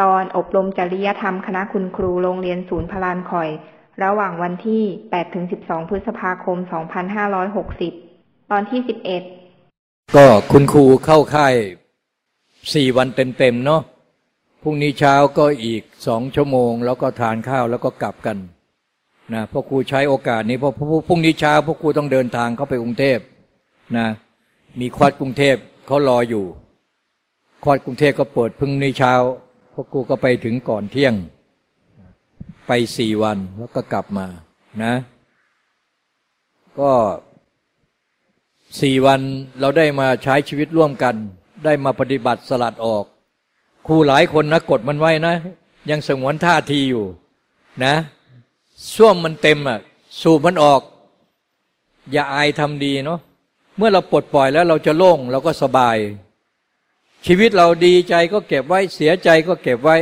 ตอนอบรมจริยธรรมคณะคุณครูโรงเรียนศูนย์พลานคอย ระหว่างวันที่ 8-12 พฤษภาคม 2560 ตอนที่ 11 ก็คุณครูเข้าค่ายสี่วันเต็มๆเนาะพรุ่งนี้เช้าก็อีกสองชั่วโมง แล้วก็ทานข้าวแล้วก็กลับกันนะพ่อครูใช้โอกาสนี้เพราะพรุ่งนี้เช้าพ่อครูต้องเดินทางเข้าไปกรุงเทพนะมีควาดกรุงเทพเขารออยู่ควาดกรุงเทพก็เปิดพรุ่งนี้เช้า พ่อครูก็ไปถึงก่อนเที่ยง ไปสี่วันแล้วก็กลับมานะ ก็สี่วันเราได้มาใช้ชีวิตร่วมกัน ได้มาปฏิบัติสลัดออกครูหลายคนนะกดมันไว้นะ ยังสงวนท่าทีอยู่นะส้วมมันเต็มอะ สูบมันออก อย่าอายทำดีเนาะเมื่อเราปลดปล่อยแล้วเราจะโล่งเราก็สบาย ชีวิตเราดีใจก็เก็บไว้เสียใจก็เก็บไว้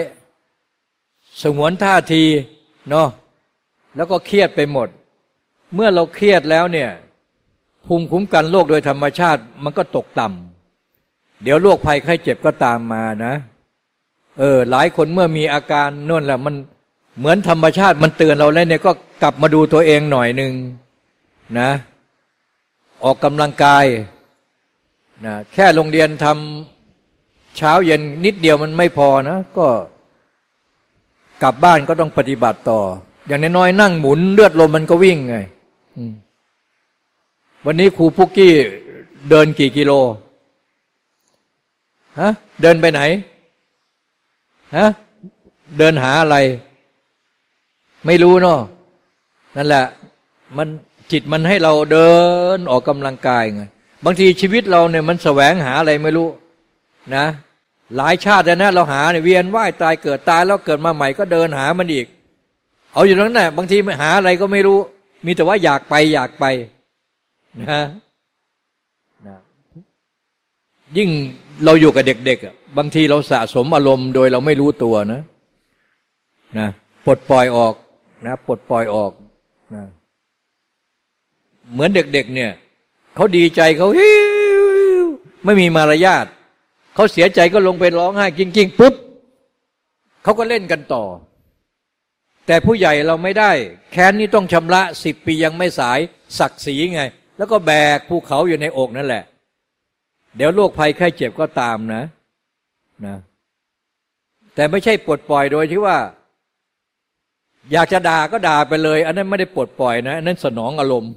สงวนท่าทีเนาะแล้วก็เครียดไปหมด เมื่อเราเครียดแล้วเนี่ยภูมิคุ้มกันโรคโดยธรรมชาติมันก็ตกต่ำเดี๋ยวโรคภัยไข้เจ็บก็ตามมานะเออหลายคนเมื่อมีอาการน่นแหละมันเหมือนธรรมชาติมันเตือนเราแล้วเนี่ยก็กลับมาดูตัวเองหน่อยหนึ่งนะ ออกกำลังกายนะแค่โรงเรียนทำ เช้าเย็นนิดเดียวมันไม่พอนะ ก็กลับบ้านก็ต้องปฏิบัติต่อ อย่างน้อยๆนั่งหมุนเลือดลมมันก็วิ่งไงวันนี้ครูพุกกี้เดินกี่กิโลฮะเดินไปไหนฮะเดินหาอะไร ไม่รู้เนาะนั่นแหละ มันจิตมันให้เราเดินออกกำลังกายไงบางทีชีวิตเราเนี่ยมันแสวงหาอะไรไม่รู้ นะ หลายชาติแล้วนะเราหาเนี่ยเวียนว่ายตายเกิดตายแล้วเกิดมาใหม่ก็เดินหามันอีก เอาอยู่นั้นแหละบางทีหาอะไรก็ไม่รู้ มีแต่ว่าอยากไปอยากไปนะนะยิ่งเราอยู่กับเด็กๆบางทีเราสะสมอารมณ์โดยเราไม่รู้ตัวนะนะปลดปล่อยออกนะปลดปล่อยออกนะเหมือนเด็กๆเนี่ยเขาดีใจเขาฮิวไม่มีมารยาท เขาเสียใจก็ลงไปร้องไห้กิ้งๆปุ๊บเขาก็เล่นกันต่อ แต่ผู้ใหญ่เราไม่ได้ แค้นนี้ต้องชำระสิบปียังไม่สายศักดิ์ศรีไง แล้วก็แบกภูเขาอยู่ในอกนั่นแหละ เดี๋ยวโรคภัยไข้เจ็บก็ตามนะนะ แต่ไม่ใช่ปลดปล่อยโดยที่ว่า อยากจะด่าก็ด่าไปเลย อันนั้นไม่ได้ปลดปล่อยนะอันนั้นสนองอารมณ์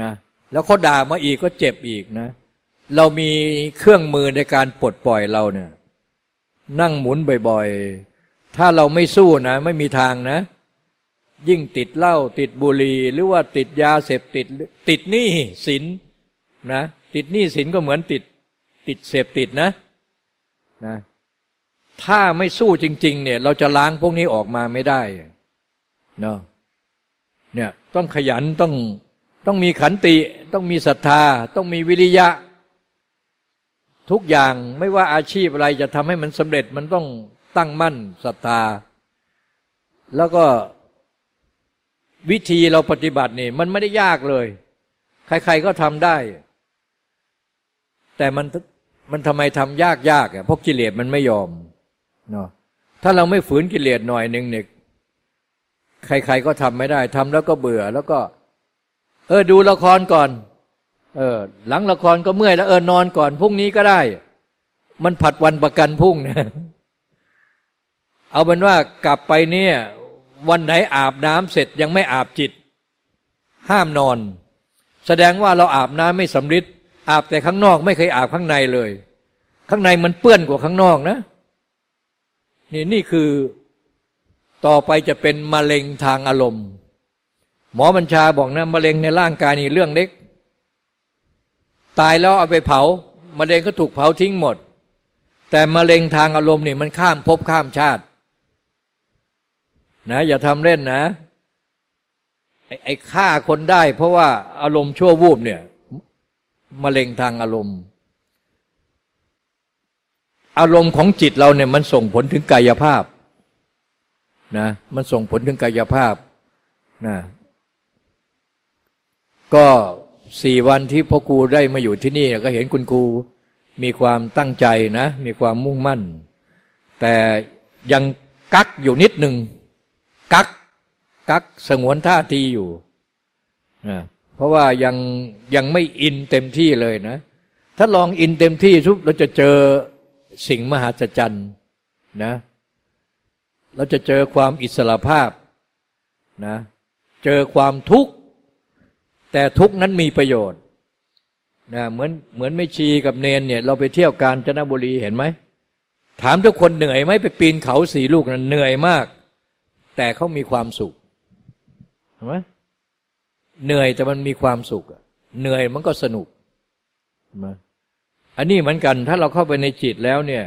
นะแล้วเขาด่ามาอีกก็เจ็บอีกนะ เรามีเครื่องมือในการปลดปล่อยเราเนี่ย นั่งหมุนบ่อยๆ ถ้าเราไม่สู้นะ ไม่มีทางนะ ยิ่งติดเหล้าติดบุหรี่หรือว่าติดยาเสพติด ติดหนี้สินนะติดหนี้สินก็เหมือนติด ติดเสพติดนะนะถ้าไม่สู้จริง ๆ เนี่ย เราจะล้างพวกนี้ออกมาไม่ได้เนาะเนี่ยต้องขยันต้องต้องมีขันติ ต้องมีศรัทธา ต้องมีวิริยะ ทุกอย่างไม่ว่าอาชีพอะไรจะทำให้มันสำเร็จมันต้องตั้งมั่นศรัทธา แล้วก็วิธีเราปฏิบัตินี่มันไม่ได้ยากเลย ใครๆก็ทำได้ แต่มันมันทำไมทำยากยากอะเพราะกิเลสมันไม่ยอมเนาะถ้าเราไม่ฝืนกิเลสหน่อยหนึ่งเนี่ยใครๆก็ทำไม่ได้ทำแล้วก็เบื่อแล้วก็ เออดูละครก่อน เออ หลังละครก็เมื่อยแล้วเออนอนก่อนพรุ่งนี้ก็ได้ มันผัดวันประกันพรุ่งนะเอาเป็นว่ากลับไปเนี่ย วันไหนอาบน้ำเสร็จยังไม่อาบจิต ห้ามนอน แสดงว่าเราอาบน้ำไม่สำริดอาบแต่ข้างนอกไม่เคยอาบข้างในเลย ข้างในมันเปื้อนกว่าข้างนอกนะนี่นี่คือต่อไปจะเป็นมะเร็งทางอารมณ์ หมอบัญชาบอกนะมะเร็งในร่างกายนี่เรื่องเล็ก ตายแล้วเอาไปเผามะเร็งก็ถูกเผาทิ้งหมด แต่มะเร็งทางอารมณ์นี่มันข้ามภพข้ามชาติ นะ อย่าทำเล่นนะ ไอ้ฆ่าคนได้ เพราะว่าอารมณ์ชั่ววูบเนี่ยมะเร็งทางอารมณ์ อารมณ์ของจิตเราเนี่ยมันส่งผลถึงกายภาพนะมันส่งผลถึงกายภาพนะก็ สี่วันที่พ่อครูได้มาอยู่ที่นี่ก็เห็นคุณครูมีความตั้งใจนะ มีความมุ่งมั่น แต่ยังกักอยู่นิดหนึ่งกักกักสงวนท่าทีอยู่นะเพราะว่ายังยังไม่อินเต็มที่เลยนะ ถ้าลองอินเต็มที่ทุบเราจะเจอสิ่งมหัศจรรย์นะ เราจะเจอความอิสระภาพนะ เจอความทุกข์ แต่ทุกนั้นมีประโยชน์นะเหมือนเหมือนไม่ชีกับเนนเนี่ย เราไปเที่ยวกาญจนบุรีเห็นไหม ถามทุกคนเหนื่อยไหมไปปีนเขาสี่ลูกนั้นเหนื่อยมาก แต่เขามีความสุขเห็นไหมเหนื่อยแต่มันมีความสุขเหนื่อยมันก็สนุกมาอันนี้เหมือนกันถ้าเราเข้าไปในจิตแล้วเนี่ย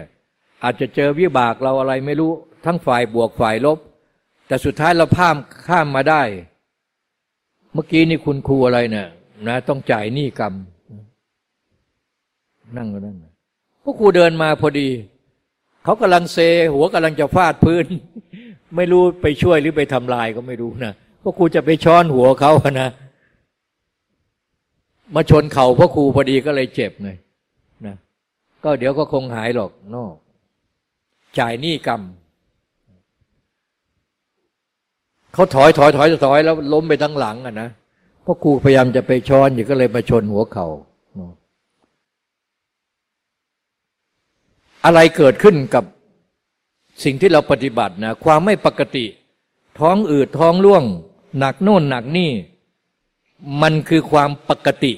อาจจะเจอวิบากเราอะไรไม่รู้ ทั้งฝ่ายบวกฝ่ายลบ แต่สุดท้ายเราข้ามข้ามมาได้ เมื่อกี้นี่คุณครูอะไรเนี่ยนะ ต้องจ่ายหนี้กรรม นั่งก็นั่งพวกครูเดินมาพอดี เขากำลังเซ หัวกำลังจะฟาดพื้น ไม่รู้ไปช่วยหรือไปทำลายก็ไม่รู้นะพวกครูจะไปช้อนหัวเขานะมาชนเข่าพ่อครูพอดีก็เลยเจ็บไงนะ ก็เดี๋ยวก็คงหายหรอกนอกจ่ายหนี้กรรม เขาถอยถอยถอยถอยแล้วล้มไปทั้งหลังอะนะพ่อครูพยายามจะไปช้อนอยู่ก็เลยมาชนหัวเขา่าอะไรเกิดขึ้นกับสิ่งที่เราปฏิบัตินะความไม่ปกติ ท้องอืดท้องร่วง หนักโน่นหนักนี่ มันคือความปกติ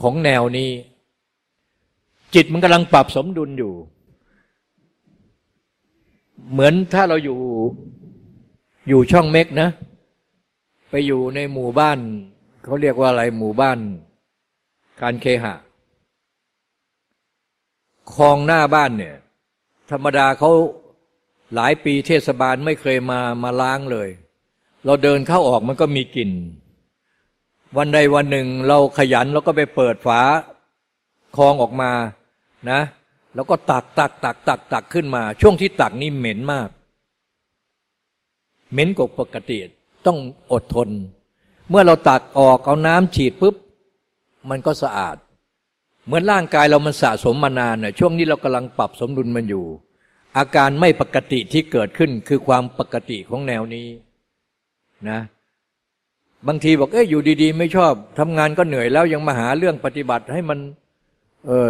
ของแนวนี้ จิตมันกำลังปรับสมดุลอยู่ เหมือนถ้าเราอยู่ อยู่ช่องเม็กนะ ไปอยู่ในหมู่บ้าน เขาเรียกว่าอะไรหมู่บ้าน การเคหะคลองหน้าบ้านเนี่ย ธรรมดาเขาหลายปีเทศบาลไม่เคยมามาล้างเลย เราเดินเข้าออกมันก็มีกลิ่น วันใดวันหนึ่งเราขยันเราก็ไปเปิดฝาคลองออกมานะ แล้วก็ตักตักตักตักตักขึ้นมา ช่วงที่ตักนี่เหม็นมาก เหม็นกว่าปกติต้องอดทน เมื่อเราตักออกเอาน้ำฉีดปุ๊บ มันก็สะอาด เหมือนร่างกายเรามันสะสมมานานเนี่ยช่วงนี้เรากำลังปรับสมดุลมันอยู่ อาการไม่ปกติที่เกิดขึ้นคือความปกติของแนวนี้นะบางทีบอกเอ้ยอยู่ดี ๆ ไม่ชอบทำงานก็เหนื่อยแล้วยังมาหาเรื่องปฏิบัติให้มันเออ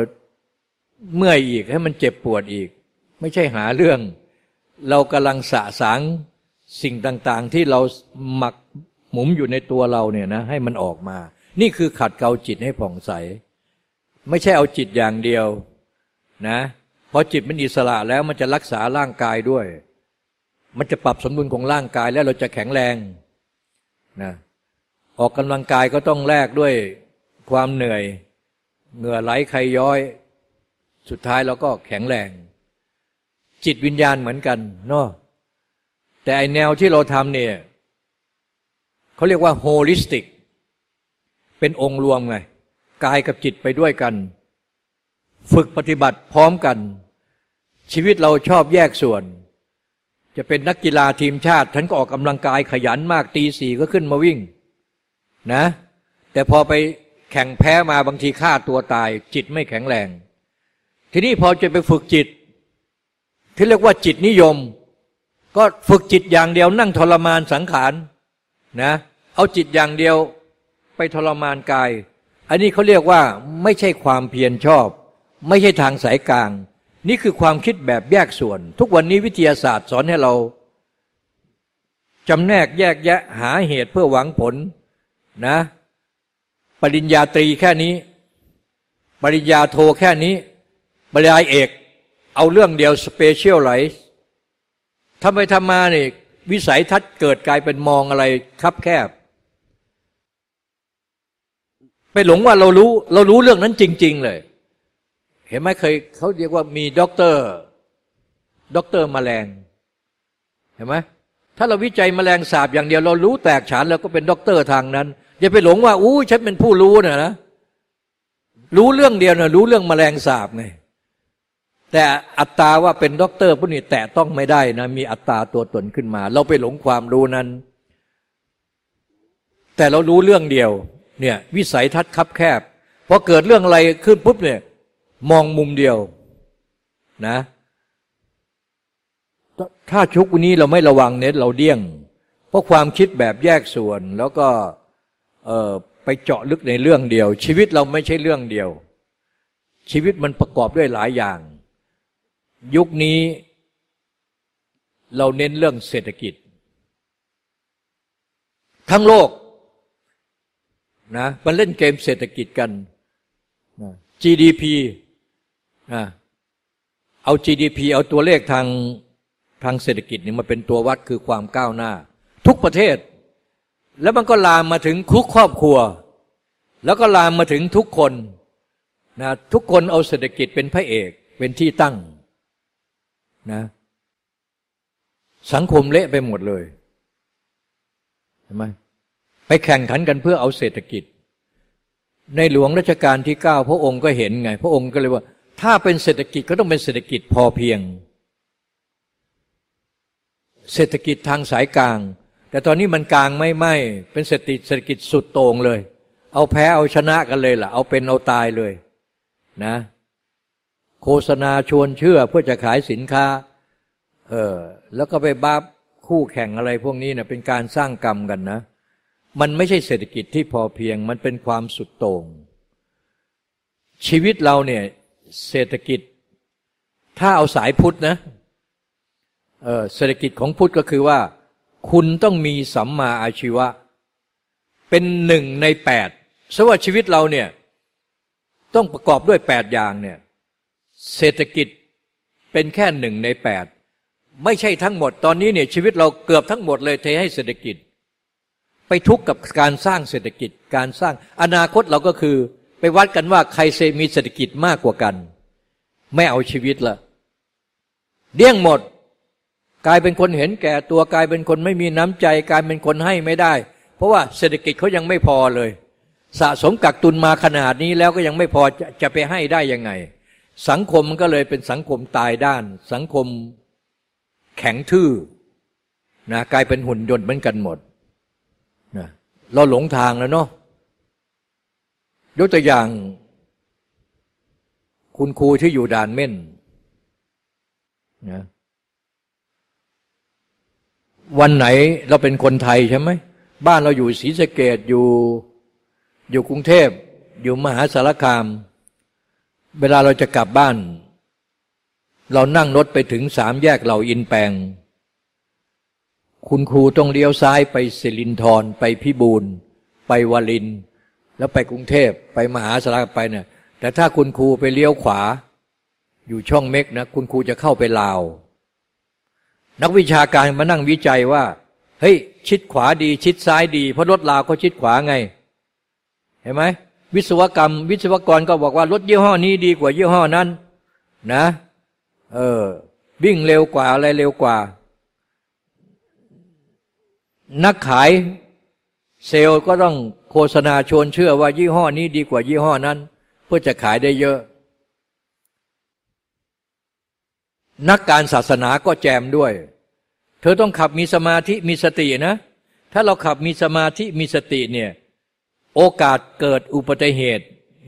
เมื่อยอีกให้มันเจ็บปวดอีก ไม่ใช่หาเรื่อง เรากำลังสะสาง สิ่งต่างๆที่เราหมักหมุมอยู่ในตัวเราเนี่ยนะให้มันออกมา นี่คือขัดเกลาจิตให้ผ่องใส ไม่ใช่เอาจิตอย่างเดียวนะพอจิตมันอิสระแล้วมันจะรักษาร่างกายด้วย มันจะปรับสมดุลของร่างกายแล้วเราจะแข็งแรงนะออกกำลังกายก็ต้องแลกด้วยความเหนื่อย เหงื่อไหลใครย้อย สุดท้ายเราก็แข็งแรง จิตวิญญาณเหมือนกันเนาะ แต่ไอแนวที่เราทำเนี่ยเขาเรียกว่าโฮลิสติก เป็นองค์รวมไง กายกับจิตไปด้วยกัน ฝึกปฏิบัติพร้อมกัน ชีวิตเราชอบแยกส่วน จะเป็นนักกีฬาทีมชาติท่านก็ออกกำลังกายขยันมากตีสี่ก็ขึ้นมาวิ่งนะ แต่พอไปแข่งแพ้มาบางทีฆ่าตัวตาย จิตไม่แข็งแรง ทีนี้พอจะไปฝึกจิต ที่เรียกว่าจิตนิยม ก็ฝึกจิตอย่างเดียวนั่งทรมานสังขารนะเอาจิตอย่างเดียวไปทรมานกาย อันนี้เขาเรียกว่าไม่ใช่ความเพียรชอบ ไม่ใช่ทางสายกลาง นี่คือความคิดแบบแยกส่วน ทุกวันนี้วิทยาศาสตร์สอนให้เราจำแนกแยกแยะหาเหตุเพื่อหวังผลนะปริญญาตรีแค่นี้ ปริญญาโทแค่นี้ปริญญาเอก เอาเรื่องเดียว specialize ทำไมทำมาเนี่ยวิสัยทัศน์เกิดกลายเป็นมองอะไรคับแคบ ไปหลงว่าเรารู้ เรารู้เรื่องนั้นจริง ๆ เลย เห็นไหมเคยเขาเรียกว่ามีด็อกเตอร์ด็อกเตอร์แมลง เห็นไหมถ้าเราวิจัยแมลงสาบอย่างเดียว เรารู้แตกฉานเราก็เป็นด็อกเตอร์ทางนั้น อย่าไปหลงว่าอู้ฉันเป็นผู้รู้เนะนะรู้เรื่องเดียวนะรู้เรื่องแมลงสาบไง แต่อัตตาว่าเป็นด็อกเตอร์ผู้นี้แต่ต้องไม่ได้นะ มีอัตตาตัวตนขึ้นมา เราไปหลงความรู้นั้น แต่เรารู้เรื่องเดียว เนี่ย วิสัยทัศน์คับแคบพอเกิดเรื่องอะไรขึ้นปุ๊บเนี่ย มองมุมเดียวนะ ถ้าชุกวันนี้เราไม่ระวังเน็ตเราเดี้ยง เพราะความคิดแบบแยกส่วนแล้วก็เออไปเจาะลึกในเรื่องเดียว ชีวิตเราไม่ใช่เรื่องเดียว ชีวิตมันประกอบด้วยหลายอย่าง ยุคนี้เราเน้นเรื่องเศรษฐกิจ ทั้งโลกนะมันเล่นเกมเศรษฐกิจกัน GDP นะเอา GDP เอาตัวเลขทางทางเศรษฐกิจนี่มาเป็นตัววัดคือความก้าวหน้า ทุกประเทศ แล้วมันก็ลามมาถึงคุกครอบครัว แล้วก็ลามมาถึงทุกคนนะทุกคนเอาเศรษฐกิจเป็นพระเอกเป็นที่ตั้ง นะสังคมเละไปหมดเลยเห็นไหมไปแข่งขันกันเพื่อเอาเศรษฐกิจ ในหลวงรัชกาลที่เก้าพระองค์ก็เห็นไง พระองค์ก็เลยว่า ถ้าเป็นเศรษฐกิจก็ต้องเป็นเศรษฐกิจพอเพียง เศรษฐกิจทางสายกลาง แต่ตอนนี้มันกลางไม่ไม่เป็นเศรษฐกิจเศรษฐกิจสุดโต่งเลย เอาแพ้เอาชนะกันเลยล่ะ เอาเป็นเอาตายเลย นะ โฆษณาชวนเชื่อเพื่อจะขายสินค้า เออ แล้วก็ไปบ้าคู่แข่งอะไรพวกนี้เนะเป็นการสร้างกรรมกันนะ มันไม่ใช่เศรษฐกิจที่พอเพียง มันเป็นความสุดโต่งชีวิตเราเนี่ยเศรษฐกิจ ถ้าเอาสายพุทธนะเออเศรษฐกิจของพุทธก็คือว่า คุณต้องมีสัมมาอาชีวะ เป็นหนึ่งในแปดสว่าชีวิตเราเนี่ยต้องประกอบด้วยแปดอย่างเนี่ย เศรษฐกิจเป็นแค่หนึ่งในแปดไม่ใช่ทั้งหมดตอนนี้เนี่ยชีวิตเราเกือบทั้งหมดเลยเทให้เศรษฐกิจ ไปทุกข์กับการสร้างเศรษฐกิจการสร้างอนาคตเราก็คือ ไปวัดกันว่าใครเซมีเศรษฐกิจมากกว่ากัน ไม่เอาชีวิตละเดี่ยงหมด กลายเป็นคนเห็นแก่ตัวกลายเป็นคนไม่มีน้ำใจกลายเป็นคนให้ไม่ได้ เพราะว่าเศรษฐกิจเขายังไม่พอเลย สะสมกักตุนมาขนาดนี้แล้วก็ยังไม่พอจะจะไปให้ได้ยังไง สังคมมันก็เลยเป็นสังคมตายด้าน สังคมแข็งทื่อนะกลายเป็นหุ่นยนต์เหมือนกันหมดนะเราหลงทางแล้วเนาะยกตัวอย่าง คุณครูที่อยู่ด่านเม่นนะวันไหนเราเป็นคนไทยใช่ไหมบ้านเราอยู่ศรีสะเกดอยู่ อยู่กรุงเทพ อยู่มหาสารคาม เวลาเราจะกลับบ้าน เรานั่งรถไปถึงสามแยกเหล่าอินแปงคุณครูต้องเลี้ยวซ้ายไปสิรินทรไปพิบูลไปวาลิน แล้วไปกรุงเทพไปมหาสารคามไปเนี่ยแต่ถ้าคุณครูไปเลี้ยวขวา อยู่ช่องเม็กนะคุณครูจะเข้าไปลาว นักวิชาการมานั่งวิจัยว่า เฮ้ย ชิดขวาดี ชิดซ้ายดี เพราะรถลาวเขาชิดขวาไง เห็นไหม วิศวกรรม วิศวกรก็บอกว่ารถยี่ห้อนี้ดีกว่ายี่ห้อนั้น นะ เออวิ่งเร็วกว่าอะไรเร็วกว่า นักขายเซลล์ก็ต้องโฆษณาชวนเชื่อว่ายี่ห้อนี้ดีกว่ายี่ห้อนั้น เพื่อจะขายได้เยอะ นักการศาสนาก็แจมด้วย เธอต้องขับมีสมาธิมีสตินะ ถ้าเราขับมีสมาธิมีสติเนี่ย โอกาสเกิดอุบัติเหตุ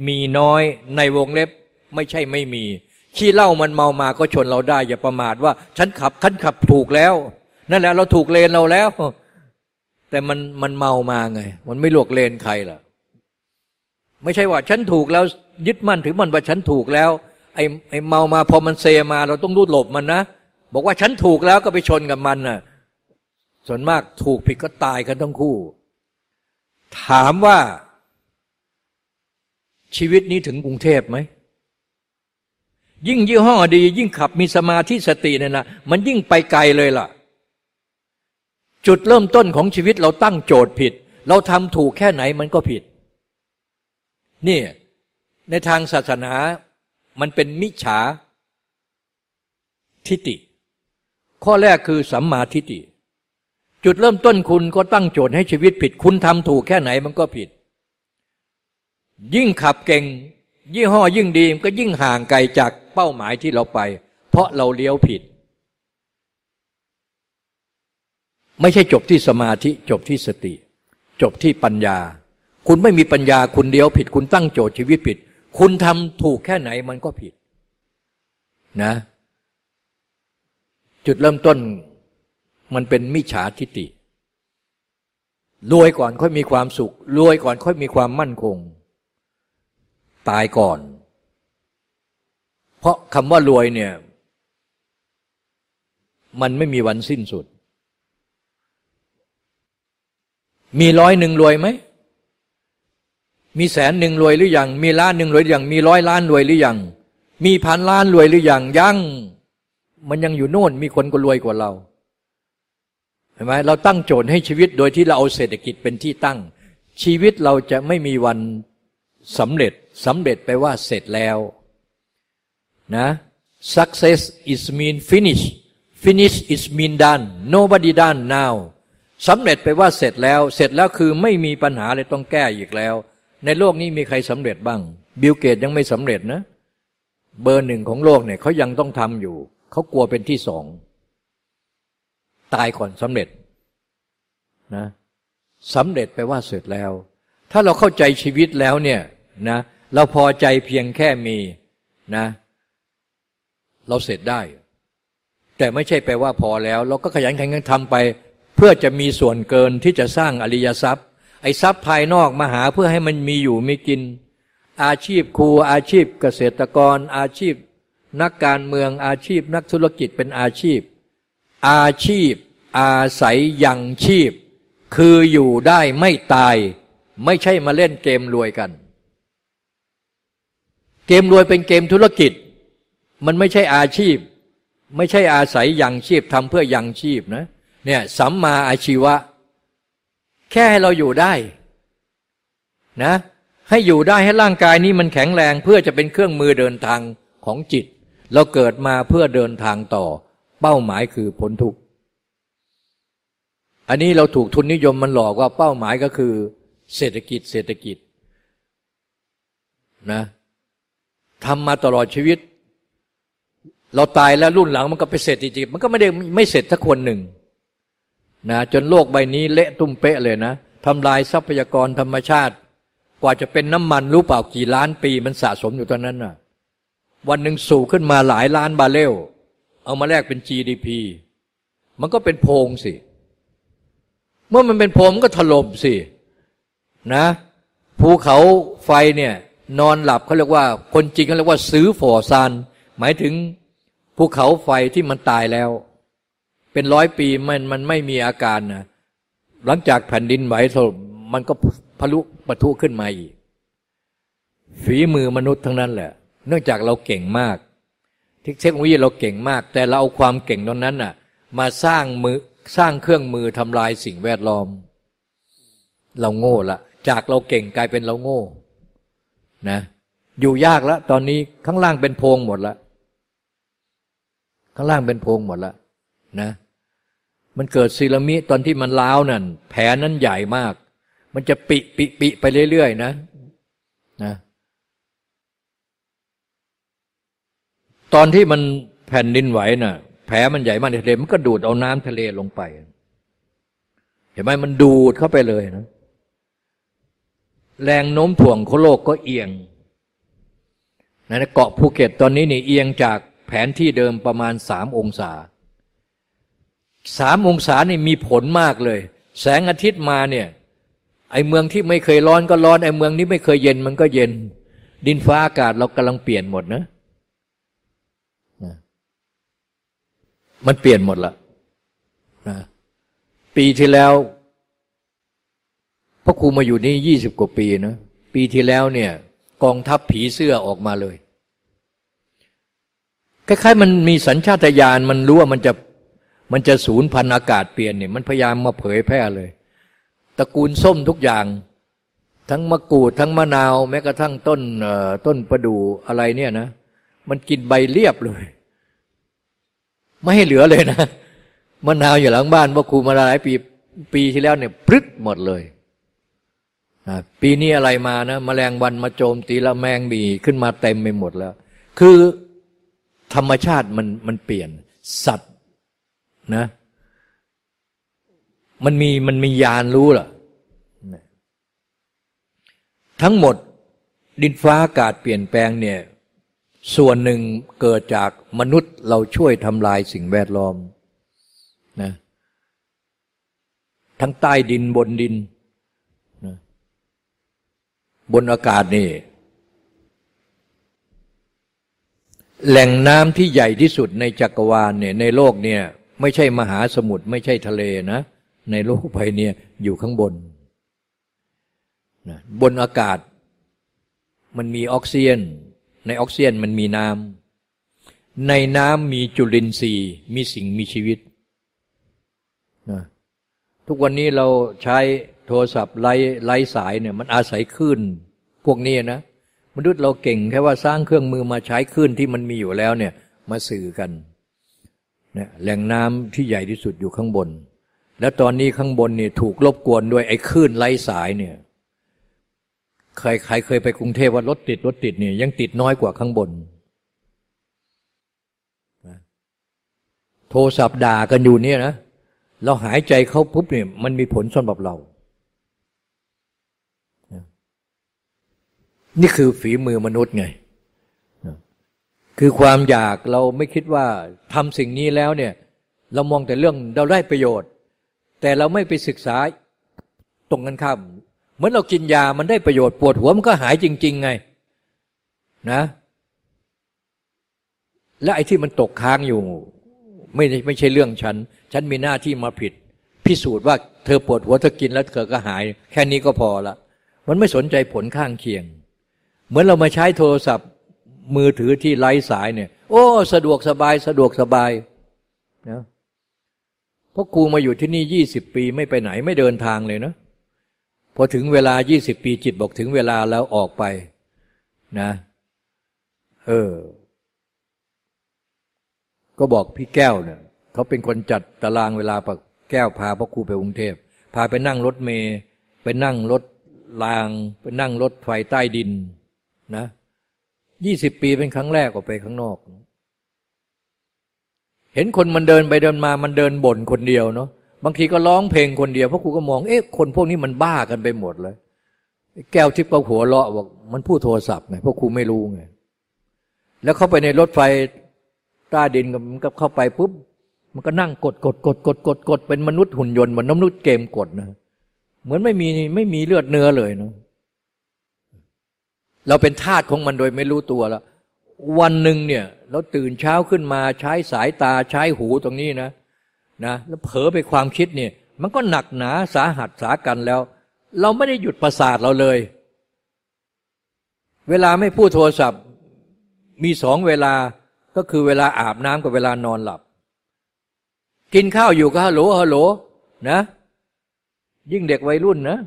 มีน้อยในวงเล็บไม่ใช่ไม่มี ขี้เหล้ามันเมามาก็ชนเราได้ อย่าประมาทว่า ฉันขับฉันขับถูกแล้ว นั่นแหละเราถูกเลนเราแล้ว แต่มันมันเมามาไง มันไม่หลวกเลนใครล่ะ ไม่ใช่ว่าฉันถูกแล้ว ยึดมั่นถือมันว่าฉันถูกแล้ว ไอ้ไอ้เมามาพอมันเซมา เราต้องรูดหลบมันนะบอกว่าฉันถูกแล้วก็ไปชนกับมันน่ะ ส่วนมากถูกผิดก็ตายกันทั้งคู่ ถามว่า ชีวิตนี้ถึงกรุงเทพไหม ยิ่งยี่ห้อดี ยิ่งขับมีสมาธิสติเนี่ยนะมันยิ่งไปไกลเลยล่ะ จุดเริ่มต้นของชีวิตเราตั้งโจทย์ผิด เราทำถูกแค่ไหนมันก็ผิด นี่ในทางศาสนามันเป็นมิจฉาทิฏฐิข้อแรกคือสัมมาทิฏฐิ จุดเริ่มต้นคุณก็ตั้งโจทย์ให้ชีวิตผิด คุณทำถูกแค่ไหนมันก็ผิด ยิ่งขับเก่ง ยี่ห้อยิ่งดีก็ยิ่งห่างไกลจากเป้าหมายที่เราไป เพราะเราเลี้ยวผิด ไม่ใช่จบที่สมาธิจบที่สติ จบที่ปัญญา คุณไม่มีปัญญาคุณเดียวผิด คุณตั้งโจทย์ชีวิตผิด คุณทำถูกแค่ไหนมันก็ผิดนะ จุดเริ่มต้น มันเป็นมิจฉาทิฏฐิรวยก่อนค่อยมีความสุข รวยก่อนค่อยมีความมั่นคง ตายก่อน เพราะคำว่ารวยเนี่ย มันไม่มีวันสิ้นสุด มีร้อยหนึ่งรวยไหม มีแสนหนึ่งรวยหรือยัง มีล้านหนึ่งรวยหรือยัง มีร้อยล้านรวยหรือยัง มีพันล้านรวยหรือยัง ยัง มันยังอยู่โน่น มีคนก็รวยกว่าเรา เห็นไหมเราตั้งโจทย์ให้ชีวิตโดยที่เราเอาเศรษฐกิจเป็นที่ตั้ง ชีวิตเราจะไม่มีวันสำเร็จสำเร็จไปว่าเสร็จแล้วนะ success is mean finish finish is mean done nobody done now สำเร็จไปว่าเสร็จแล้ว เสร็จแล้วคือไม่มีปัญหาเลยต้องแก้อีกแล้ว ในโลกนี้มีใครสำเร็จบ้าง บิลเกตยังไม่สำเร็จนะ เบอร์หนึ่งของโลกเนี่ยเขายังต้องทำอยู่ เขากลัวเป็นที่สอง ตายก่อนสำเร็จนะสำเร็จไปว่าเสร็จแล้ว ถ้าเราเข้าใจชีวิตแล้วเนี่ยนะเราพอใจเพียงแค่มีนะ เราเสร็จได้ แต่ไม่ใช่แปลว่าพอแล้ว เราก็ขยันขันกันทำไป เพื่อจะมีส่วนเกินที่จะสร้างอริยทรัพย์ ไอ้ทรัพย์ภายนอกมาหาเพื่อให้มันมีอยู่มีกิน อาชีพครูอาชีพเกษตรกร อาชีพ นักการเมืองอาชีพนักธุรกิจเป็นอาชีพ อาชีพ อาศัยยังชีพ คืออยู่ได้ไม่ตาย ไม่ใช่มาเล่นเกมรวยกัน เกมรวยเป็นเกมธุรกิจ มันไม่ใช่อาชีพ ไม่ใช่อาศัยยังชีพทำเพื่อยังชีพนะเนี่ยสัมมาอาชีวะ แค่ให้เราอยู่ได้นะให้อยู่ได้ให้ร่างกายนี้มันแข็งแรงเพื่อจะเป็นเครื่องมือเดินทางของจิต เราเกิดมาเพื่อเดินทางต่อ เป้าหมายคือพ้นทุกข์อันนี้เราถูกทุนนิยมมันหลอกว่าเป้าหมายก็คือ เศรษฐกิจเศรษฐกิจนะทำมาตลอดชีวิต เราตายแล้วรุ่นหลังมันก็ไปเสร็จจริงๆมันก็ไม่ได้ไม่เสร็จทักคนหนึ่งนะจนโลกใบนี้เละตุ้มเป๊ะเลยนะทำลายทรัพยากรธรรมชาติ กว่าจะเป็นน้ำมันรู้เปล่ากี่ล้านปีมันสะสมอยู่ตอนนั้นน่ะวันหนึ่งสูงขึ้นมาหลายล้านบาเรล เอามาแลกเป็น GDP มันก็เป็นโพงสิ เมื่อมันเป็นโพงมันก็ถล่มสินะภูเขาไฟเนี่ยนอนหลับเขาเรียกว่า คนจริงเขาเรียกว่าซื้อฝอซานหมายถึงภูเขาไฟที่มันตายแล้ว เป็นร้อยปีมันมันไม่มีอาการนะหลังจากแผ่นดินไหวถล่มมันก็พลุปะทุขึ้นมาอีก ฝีมือมนุษย์ทั้งนั้นแหละ เนื่องจากเราเก่งมาก เทคโนโลยีเราเก่งมาก แต่เราเอาความเก่งตรงนั้นน่ะ มาสร้างมือสร้างเครื่องมือทำลายสิ่งแวดล้อม เราโง่ละจากเราเก่งกลายเป็นเราโง่นะอยู่ยากแล้วตอนนี้ข้างล่างเป็นโพงหมดละข้างล่างเป็นโพงหมดละนะมันเกิดซีรามิตอนที่มันล้าวนั่นแผลนั้นใหญ่มาก มันจะปิปิปิไปเรื่อยๆนะนะ ตอนที่มันแผ่นดินไหวน่ะ แผลมันใหญ่มากในทะเลมันก็ดูดเอาน้ำทะเลลงไป เห็นไหมมันดูดเข้าไปเลยนะ แรงโน้มถ่วงของโลกก็เอียงนะเกาะภูเก็ตตอนนี้นี่เอียงจากแผนที่เดิมประมาณสามองศาสามองศานี่มีผลมากเลย แสงอาทิตย์มาเนี่ย ไอเมืองที่ไม่เคยร้อนก็ร้อนไอเมืองนี้ไม่เคยเย็นมันก็เย็น ดินฟ้าอากาศเรากำลังเปลี่ยนหมดนะ มันเปลี่ยนหมดละนะปีที่แล้วพ่อครูมาอยู่นี่ยี่สิบกว่าปีนะปีที่แล้วเนี่ย กองทัพผีเสื้อออกมาเลยคล้ายๆมันมีสัญชาตญาณมันรู้ว่ามันจะมันจะสูญพันธุ์อากาศเปลี่ยนเนี่ยมันพยายามมาเผยแพร่เลยตระกูลส้มทุกอย่าง ทั้งมะกรูดทั้งมะนาว แม้กระทั่งต้นต้นประดู่อะไรเนี่ยนะ มันกินใบเรียบเลย ไม่ให้เหลือเลยนะมะนาวอยู่หลังบ้านพ่อครูมาหลายปีปีที่แล้วเนี่ยพรึดหมดเลยปีนี้อะไรมานะมแมลงวันมาโจมตีละแมงมีขึ้นมาเต็มไปหมดแล้ว คือธรรมชาติมันมันเปลี่ยน สัตว์นะ มันมีมันมียานรู้ล่ะทั้งหมดดินฟ้าอากาศเปลี่ยนแปลงเนี่ย ส่วนหนึ่งเกิดจากมนุษย์เราช่วยทำลายสิ่งแวดล้อมนะทั้งใต้ดินบนดินนะบนอากาศนี่ แหล่งน้ำที่ใหญ่ที่สุดในจักรวาลเนี่ยในโลกเนี่ยไม่ใช่มหาสมุทรไม่ใช่ทะเลนะ ในโลกใบเนี่ยอยู่ข้างบนนะบนอากาศมันมีออกซิเจน ในออกซิเจนมันมีน้ำในน้ำมีจุลินทรีย์ มีสิ่งมีชีวิตนะทุกวันนี้เราใช้โทรศัพท์ไร้ไร้สายเนี่ยมันอาศัยคลื่นพวกนี้นะมนุษย์เราเก่งแค่ว่าสร้างเครื่องมือมาใช้คลื่นที่มันมีอยู่แล้วเนี่ยมาสื่อกันนี่ยแหล่งน้ำที่ใหญ่ที่สุดอยู่ข้างบน แล้วตอนนี้ข้างบนเนี่ยถูกรบกวนด้วยไอ้คลื่นไร้สายเนี่ย ใครใครเคยไปกรุงเทพว่ารถติดรถติดเนี่ยยังติดน้อยกว่าข้างบน โทรศัพท์ด่ากันอยู่เนี่ยนะเราหายใจเข้าปุ๊บเนี่ยมันมีผลสำหรับเรา นี่คือฝีมือมนุษย์ไง คือความอยากเราไม่คิดว่าทำสิ่งนี้แล้วเนี่ย เรามองแต่เรื่องเราได้ประโยชน์ แต่เราไม่ไปศึกษาตรงกันข้าม เหมือนเรากินยามันได้ประโยชน์ปวดหัวมันก็หายจริง ๆ ไง นะ และไอ้ที่มันตกค้างอยู่ ไม่ไม่ใช่เรื่องฉัน ฉันมีหน้าที่มาผิด พิสูจน์ว่าเธอปวดหัวเธอกินแล้วเธอก็หาย แค่นี้ก็พอละมันไม่สนใจผลข้างเคียง เหมือนเรามาใช้โทรศัพท์มือถือที่ไร้สายเนี่ย โอ้ สะดวกสบายสะดวกสบายนะเพราะกูมาอยู่ที่นี่ยี่สิบปีไม่ไปไหนไม่เดินทางเลยนะ พอถึงเวลายี่สิบปีจิตบอกถึงเวลาแล้วออกไปนะเออ ก็บอกพี่แก้วเนี่ยเขาเป็นคนจัดตารางเวลาปะแก้วพาพ่อครูไปกรุงเทพ พาไปนั่งรถเมย์ไปนั่งรถราง ไปนั่งรถไฟใต้ดินนะยี่สิบปีเป็นครั้งแรกออกไปข้างนอก เห็นคนมันเดินไปเดินมามันเดินบ่นคนเดียวเนาะ บางทีก็ร้องเพลงคนเดียวเพราะครูก็มองเอ๊ะคนพวกนี้มันบ้ากันไปหมดเลย แก้วทิพย์ก็หัวเราะบอกมันพูดโทรศัพท์ไงเพราะครูไม่รู้ไงแล้วเข้าไปในรถไฟใต้ดินมันก็เข้าไปปุ๊บมันก็นั่งกดกดกดกดกดกดเป็นมนุษย์หุ่นยนต์เหมือนมนุษย์เกมกดนะเหมือนไม่มีไม่มีเลือดเนื้อเลยเนาะเราเป็นทาสของมันโดยไม่รู้ตัวแล้ววันหนึ่งเนี่ย เราตื่นเช้าขึ้นมาใช้สายตาใช้หูตรงนี้นะ นะแล้วเผลอไปความคิดเนี่ย มันก็หนักหนาสาหัสสากันแล้ว เราไม่ได้หยุดประสาทเราเลย เวลาไม่พูดโทรศัพท์ มีสองเวลาก็คือเวลาอาบน้ำกับเวลานอนหลับ กินข้าวอยู่ก็ฮัลโหลฮัลโหลนะ ยิ่งเด็กวัยรุ่นนะ